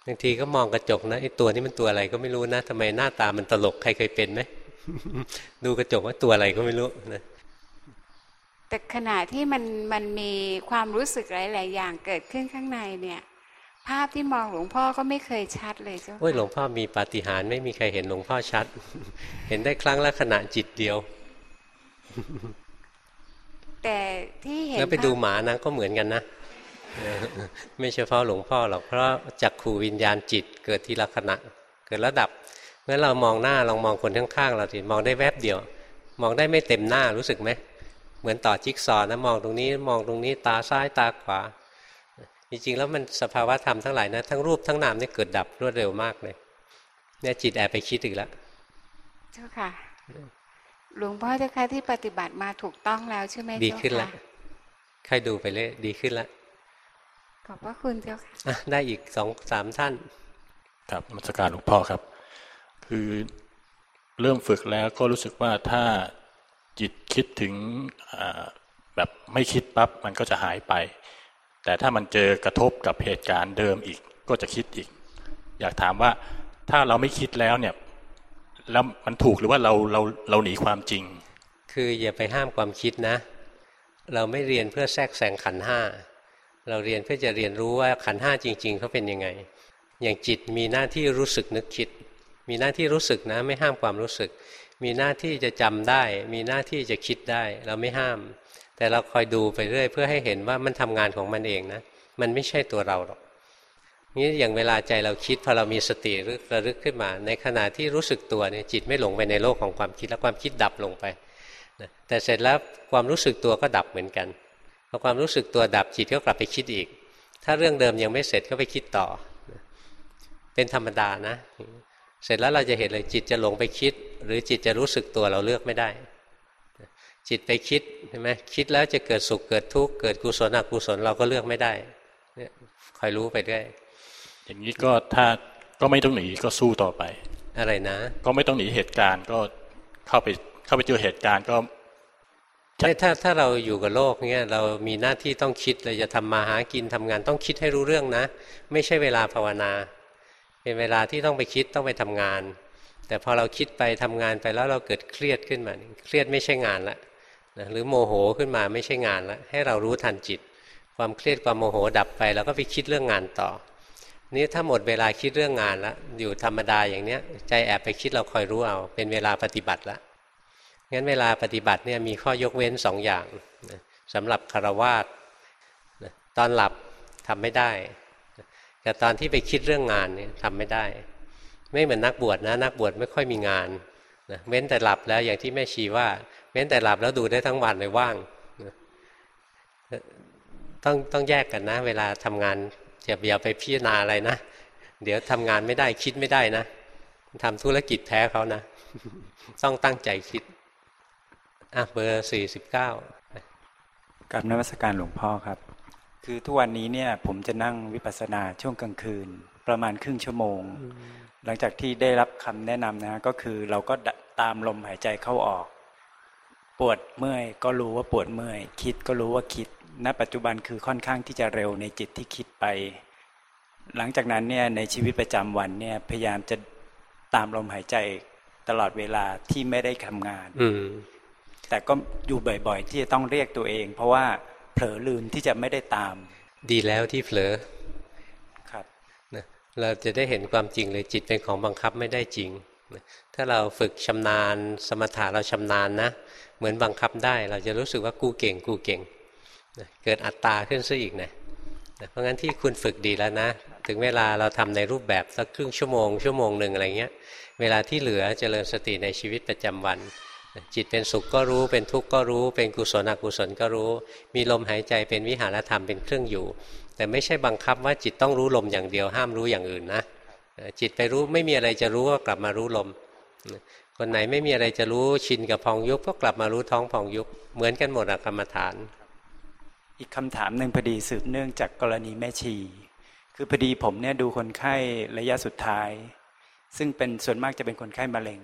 บางทีก็มองกระจกนะไอ้ตัวนี้มันตัวอะไรก็ไม่รู้นะทำไมหน้าตามันตลกใครเคยเป็นไหมดูกระจกว่าตัวอะไรก็ไม่รู้นะแต่ขณะที่มันมันมีความรู้สึกหลาย ๆ อย่างเกิดขึ้นข้างในเนี่ย ภาพที่มองหลวงพ่อก็ไม่เคยชัดเลยเจ้าโอ้ยหลวค่ะงพ่อมีปาฏิหาริย์ไม่มีใครเห็นหลวงพ่อชัด เห็นได้ครั้งละขณะจิตเดียว แต่ที่เห็นแล้วไปดูภาพหมานะก็เหมือนกันนะเออ ไม่เฉพาะหลวงพ่อหรอกเพราะจักขูวิญญาณจิตเกิดทีละขณะ เกิดระดับเมื่อเรามองหน้าลองมองคนข้างๆเราสิมองได้แวบเดียว มองได้ไม่เต็มหน้ารู้สึกไหมเหมือนต่อจิ๊กซอว์นะมองตรงนี้มองตรงนี้ตาซ้ายตาขวา จริงๆแล้วมันสภาวะธรรมทั้งหลายนะทั้งรูปทั้งนามนี่เกิดดับรวดเร็วมากเลยเนี่ยจิตแอบไปคิดอีกแล้วเจ้าค่ะหลวงพ่อเจ้าค่ะที่ปฏิบัติมาถูกต้องแล้วใช่ไหมดีเจ้าขึ้นแล้วค่ะใครดูไปเลยดีขึ้นแล้ว ขอบพระคุณเจ้าค่ะอะได้อีกสองสามท่าน ครับนมัสการหลวงพ่อครับ คือเริ่มฝึกแล้วก็รู้สึกว่าถ้าจิตคิดถึงอ่าแบบไม่คิดปั๊บมันก็จะหายไป แต่ถ้ามันเจอกระทบกับเหตุการณ์เดิมอีกก็จะคิดอีก อยากถามว่าถ้าเราไม่คิดแล้วเนี่ยแล้วมันถูกหรือว่าเราเราเราหนีความจริง คืออย่าไปห้ามความคิดนะ เราไม่เรียนเพื่อแทรกแซงขันธ์ห้า เราเรียนเพื่อจะเรียนรู้ว่าขันห้าจริง ๆเขาเป็นยังไง อย่างจิตมีหน้าที่รู้สึกนึกคิด มีหน้าที่รู้สึกนะไม่ห้ามความรู้สึก มีหน้าที่จะจำได้ มีหน้าที่จะคิดได้ เราไม่ห้าม แต่เราคอยดูไปเรื่อยเพื่อให้เห็นว่ามันทำงานของมันเองนะ มันไม่ใช่ตัวเราหรอกนี่อย่างเวลาใจเราคิดพอเรามีสติรึกระลึกขึ้นมา ในขณะที่รู้สึกตัวเนี่ยจิตไม่หลงไปในโลกของความคิดแล้วความคิดดับลงไปแต่เสร็จแล้วความรู้สึกตัวก็ดับเหมือนกัน พอความรู้สึกตัวดับจิตก็กลับไปคิดอีก ถ้าเรื่องเดิมยังไม่เสร็จก็ไปคิดต่อ เป็นธรรมดานะ เสร็จแล้วเราจะเห็นเลยจิตจะหลงไปคิด หรือจิตจะรู้สึกตัวเราเลือกไม่ได้ จิตไปคิดใช่ไหมคิดแล้วจะเกิดสุขเกิดทุกข์เกิดกุศลอกุศลเราก็เลือกไม่ได้เนี่ยคอยรู้ไปด้วยอย่างนี้ก็ถ้าก็ไม่ต้องหนีก็สู้ต่อไป อะไรนะ ก็ไม่ต้องหนีเหตุการณ์ก็เข้าไปเข้าไปเจอเหตุการณ์ก็ใช่ ถ้าถ้าเราอยู่กับโลกเนี่ยเรามีหน้าที่ต้องคิดเราจะทำมาหากินทำงานต้องคิดให้รู้เรื่องนะ ไม่ใช่เวลาภาวนา เป็นเวลาที่ต้องไปคิดต้องไปทำงาน แต่พอเราคิดไปทำงานไปแล้วเราเกิดเครียดขึ้นมา เครียดไม่ใช่งานละนะหรือโมโหขึ้นมาไม่ใช่งานละให้เรารู้ทันจิต ความเครียดความโมโหดับไปแล้วก็ไปคิดเรื่องงานต่อ นี่ถ้าหมดเวลาคิดเรื่องงานแล้วอยู่ธรรมดาอย่างเนี้ยใจแอบไปคิดเราคอยรู้เอา เป็นเวลาปฏิบัติและ งั้นเวลาปฏิบัติเนี่ยมีข้อยกเว้นสองอย่างสำหรับคารวาสตอนหลับทำไม่ได้แต่ตอนที่ไปคิดเรื่องงานเนี่ยทำไม่ได้ ไม่เหมือนนักบวชนะนักบวชไม่ค่อยมีงานเว้นแต่หลับแล้วอย่างที่แม่ชีว่าเว้นแต่หลับแล้วดูได้ทั้งวันเลยว่างต้องต้องแยกกันนะ เวลาทำงานอย่าอย่าไปพิจารณาอะไรนะ เดี๋ยวทำงานไม่ได้คิดไม่ได้นะทำธุรกิจแพ้เขานะ ต้องตั้งใจคิด อะเบอร์สี่สิบเก้ากับนวัตการหลวงพ่อครับ คือทุกวันนี้เนี่ยผมจะนั่งวิปัสสนาช่วงกลางคืน ประมาณครึ่งชั่วโมง หลังจากที่ได้รับคำแนะนำนะก็คือเราก็ตามลมหายใจเข้าออก ปวดเมื่อยก็รู้ว่าปวดเมื่อย คิดก็รู้ว่าคิด ณ ปัจจุบันคือค่อนข้างที่จะเร็วในจิตที่คิดไป หลังจากนั้นเนี่ยในชีวิตประจำวันเนี่ยพยายามจะตามลมหายใจตลอดเวลาที่ไม่ได้ทำงานอื แต่ก็อยู่บ่อยๆ ที่จะต้องเรียกตัวเอง เพราะว่าเผลอลืมที่จะไม่ได้ตาม ดีแล้วที่เผลอครับนะเราจะได้เห็นความจริงเลยจิตเป็นของบังคับไม่ได้จริงนะถ้าเราฝึกชำนาญ สมถะเราชำนาญนะ เหมือนบังคับได้ เราจะรู้สึกว่ากูเก่งกูเก่งเกิดอัตตาขึ้นซะอีกนะเพราะงั้นที่คุณฝึกดีแล้วนะ ถึงเวลาเราทำในรูปแบบสักครึ่งชั่วโมงชั่วโมงหนึ่งอะไรเงี้ย เวลาที่เหลือเจริญสติในชีวิตประจำวัน จิตเป็นสุขก็รู้เป็นทุกข์ก็รู้ เป็นกุศลอกุศลก็รู้ มีลมหายใจเป็นวิหารธรรมเป็นเครื่องอยู่ แต่ไม่ใช่บังคับว่าจิตต้องรู้ลมอย่างเดียวห้ามรู้อย่างอื่นนะจิตไปรู้ไม่มีอะไรจะรู้ก็กลับมารู้ลม คนไหนไม่มีอะไรจะรู้ชินกับพองยุบก็กลับมารู้ท้องพองยุบเหมือนกันหมดกรรมฐาน อีกคำถามหนึ่งพอดีสืบเนื่องจากกรณีแม่ชี คือพอดีผมเนี่ยดูคนไข้ระยะสุดท้าย ซึ่งเป็นส่วนมากจะเป็นคนไข้มะเร็ง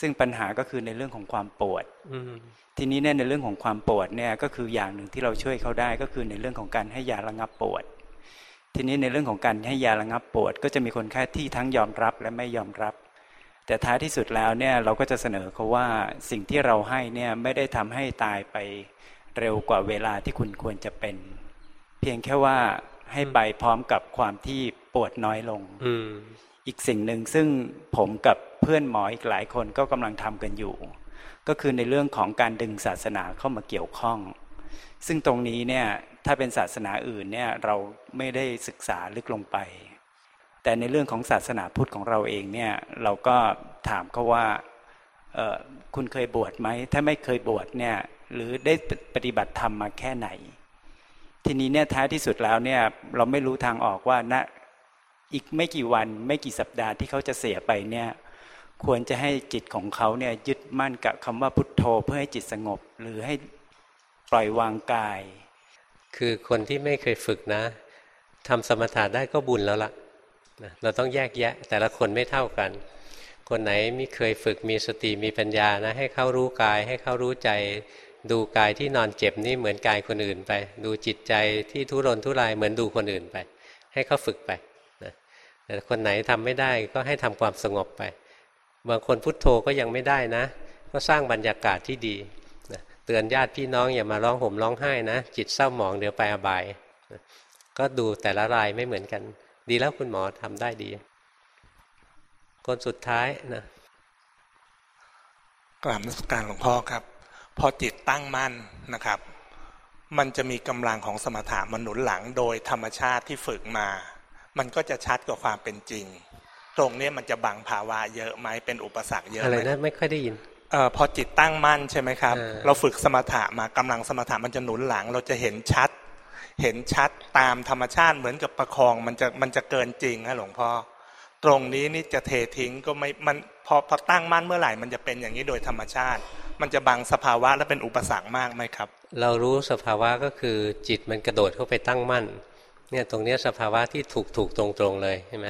ซึ่งปัญหาก็คือในเรื่องของความปวดทีนี้เนี่ยในเรื่องของความปวดเนี่ยก็คืออย่างหนึ่งที่เราช่วยเขาได้ก็คือในเรื่องของการให้ยาระงับปวด ทีนี้ในเรื่องของการให้ยาระงับปวด ก็จะมีคนไข้ที่ทั้งยอมรับและไม่ยอมรับ แต่ท้ายที่สุดแล้วเนี่ยเราก็จะเสนอเขาว่าสิ่งที่เราให้เนี่ยไม่ได้ทำให้ตายไปเร็วกว่าเวลาที่คุณควรจะเป็น เพียงแค่ว่าให้ไปพร้อมกับความที่ปวดน้อยลงอีกสิ่งหนึ่งซึ่งผมกับ เพื่อนหมออีกหลายคนก็กำลังทำกันอยู่ ก็คือในเรื่องของการดึงศาสนาเข้ามาเกี่ยวข้อง ซึ่งตรงนี้เนี่ยถ้าเป็นศาสนาอื่นเนี่ยเราไม่ได้ศึกษาลึกลงไป แต่ในเรื่องของศาสนาพุทธของเราเองเนี่ยเราก็ถามเขาว่าคุณเคยบวชไหม ถ้าไม่เคยบวชเนี่ยหรือได้ปฏิบัติธรรมมาแค่ไหน ทีนี้เนี่ยท้ายที่สุดแล้วเนี่ยเราไม่รู้ทางออกว่าณนะอีกไม่กี่วันไม่กี่สัปดาห์ที่เขาจะเสียไปเนี่ย ควรจะให้จิตของเขาเนี่ยยึดมั่นกับคำว่าพุทโธเพื่อให้จิตสงบ หรือให้ปล่อยวางกาย คือคนที่ไม่เคยฝึกนะทำสมถะได้ก็บุญแล้วละ่ะเราต้องแยกแยะ แต่ละคนไม่เท่ากัน คนไหนไม่เคยฝึกมีสติมีปัญญานะให้เขารู้กาย ให้เขารู้ใจดูกายที่นอนเจ็บนี่เหมือนกายคนอื่นไป ดูจิตใจที่ทุรนทุรายเหมือนดูคนอื่นไป ให้เขาฝึกไปนะแต่คนไหนทำไม่ได้ก็ให้ทำความสงบไป บางคนพุทโธก็ยังไม่ได้นะ ก็สร้างบรรยากาศที่ดีนะเตือนญาติพี่น้องอย่ามาร้องห่มร้องไห้นะ จิตเศร้าหมองเดี๋ยวไปอบายนะก็ดูแต่ละรายไม่เหมือนกัน ดีแล้วคุณหมอทำได้ดี คนสุดท้ายนะกราบนักการหลวงพ่อครับ พอจิตตั้งมั่นนะครับ มันจะมีกำลังของสมถะมนุนหลังโดยธรรมชาติที่ฝึกมา มันก็จะชัดกว่าความเป็นจริง ตรงนี้มันจะบังภาวะเยอะไหมเป็นอุปสรรคเยอะไหมอะไรนะไม่ค่อยได้ยินเออพอจิตตั้งมั่นใช่ไหมครับ เราฝึกสมถะมากำลังสมถะมันจะหนุนหลัง เราจะเห็นชัด เห็นชัดตามธรรมชาติเหมือนกับประคองมันจะมันจะเกินจริงนะหลวงพ่อตรงนี้นี่จะเททิ้งก็ไม่มันพอพอตั้งมั่นเมื่อไหร่ มันจะเป็นอย่างนี้โดยธรรมชาติ มันจะบังสภาวะและเป็นอุปสรรคมากไหมครับ เรารู้สภาวะก็คือจิตมันกระโดดเข้าไปตั้งมั่นเนี่ยตรงนี้สภาวะที่ถูกถูกตรงตรงเลยใช่ไหม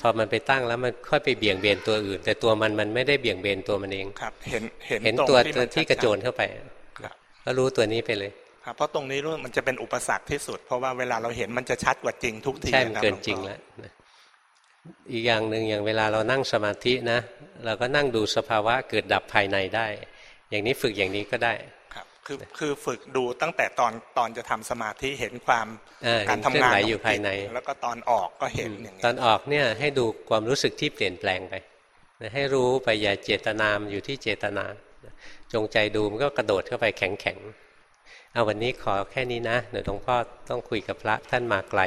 พอมันไปตั้งแล้วมันค่อยไปเบี่ยงเบนตัวอื่น แต่ตัวมันมันไม่ได้เบี่ยงเบนตัวมันเองครับ เห็นเห็นเห็นตัวที่กระโจนเข้าไปแล้วรู้ตัวนี้ไปเลยครับเพราะตรงนี้รู้มันจะเป็นอุปสรรคที่สุด เพราะว่าเวลาเราเห็นมันจะชัดกว่าจริงทุกทีใช่มันเกินจริงแล้วอีกอย่างหนึ่งอย่างเวลาเรานั่งสมาธินะ เราก็นั่งดูสภาวะเกิดดับภายในได้ อย่างนี้ฝึกอย่างนี้ก็ได้ คือคือฝึกดูตั้งแต่ตอนตอนจะทำสมาธิเห็นความอ่าการเห็นทำงานเคลื่อนไหวขงอยู่ภายในจิตแล้วก็ตอนออกก็เห็นอย่างตอนออกเนี่ยให้ดูความรู้สึกที่เปลี่ยนแปลงไปนะให้รู้ไปอย่าเจตนามอยู่ที่เจตนา จงใจดูมันก็กระโดดเข้าไปแข็งแข็งๆเอาวันนี้ขอแค่นี้นะเดี๋ยวหลวงพ่อต้องคุยกับพระท่านมาไกล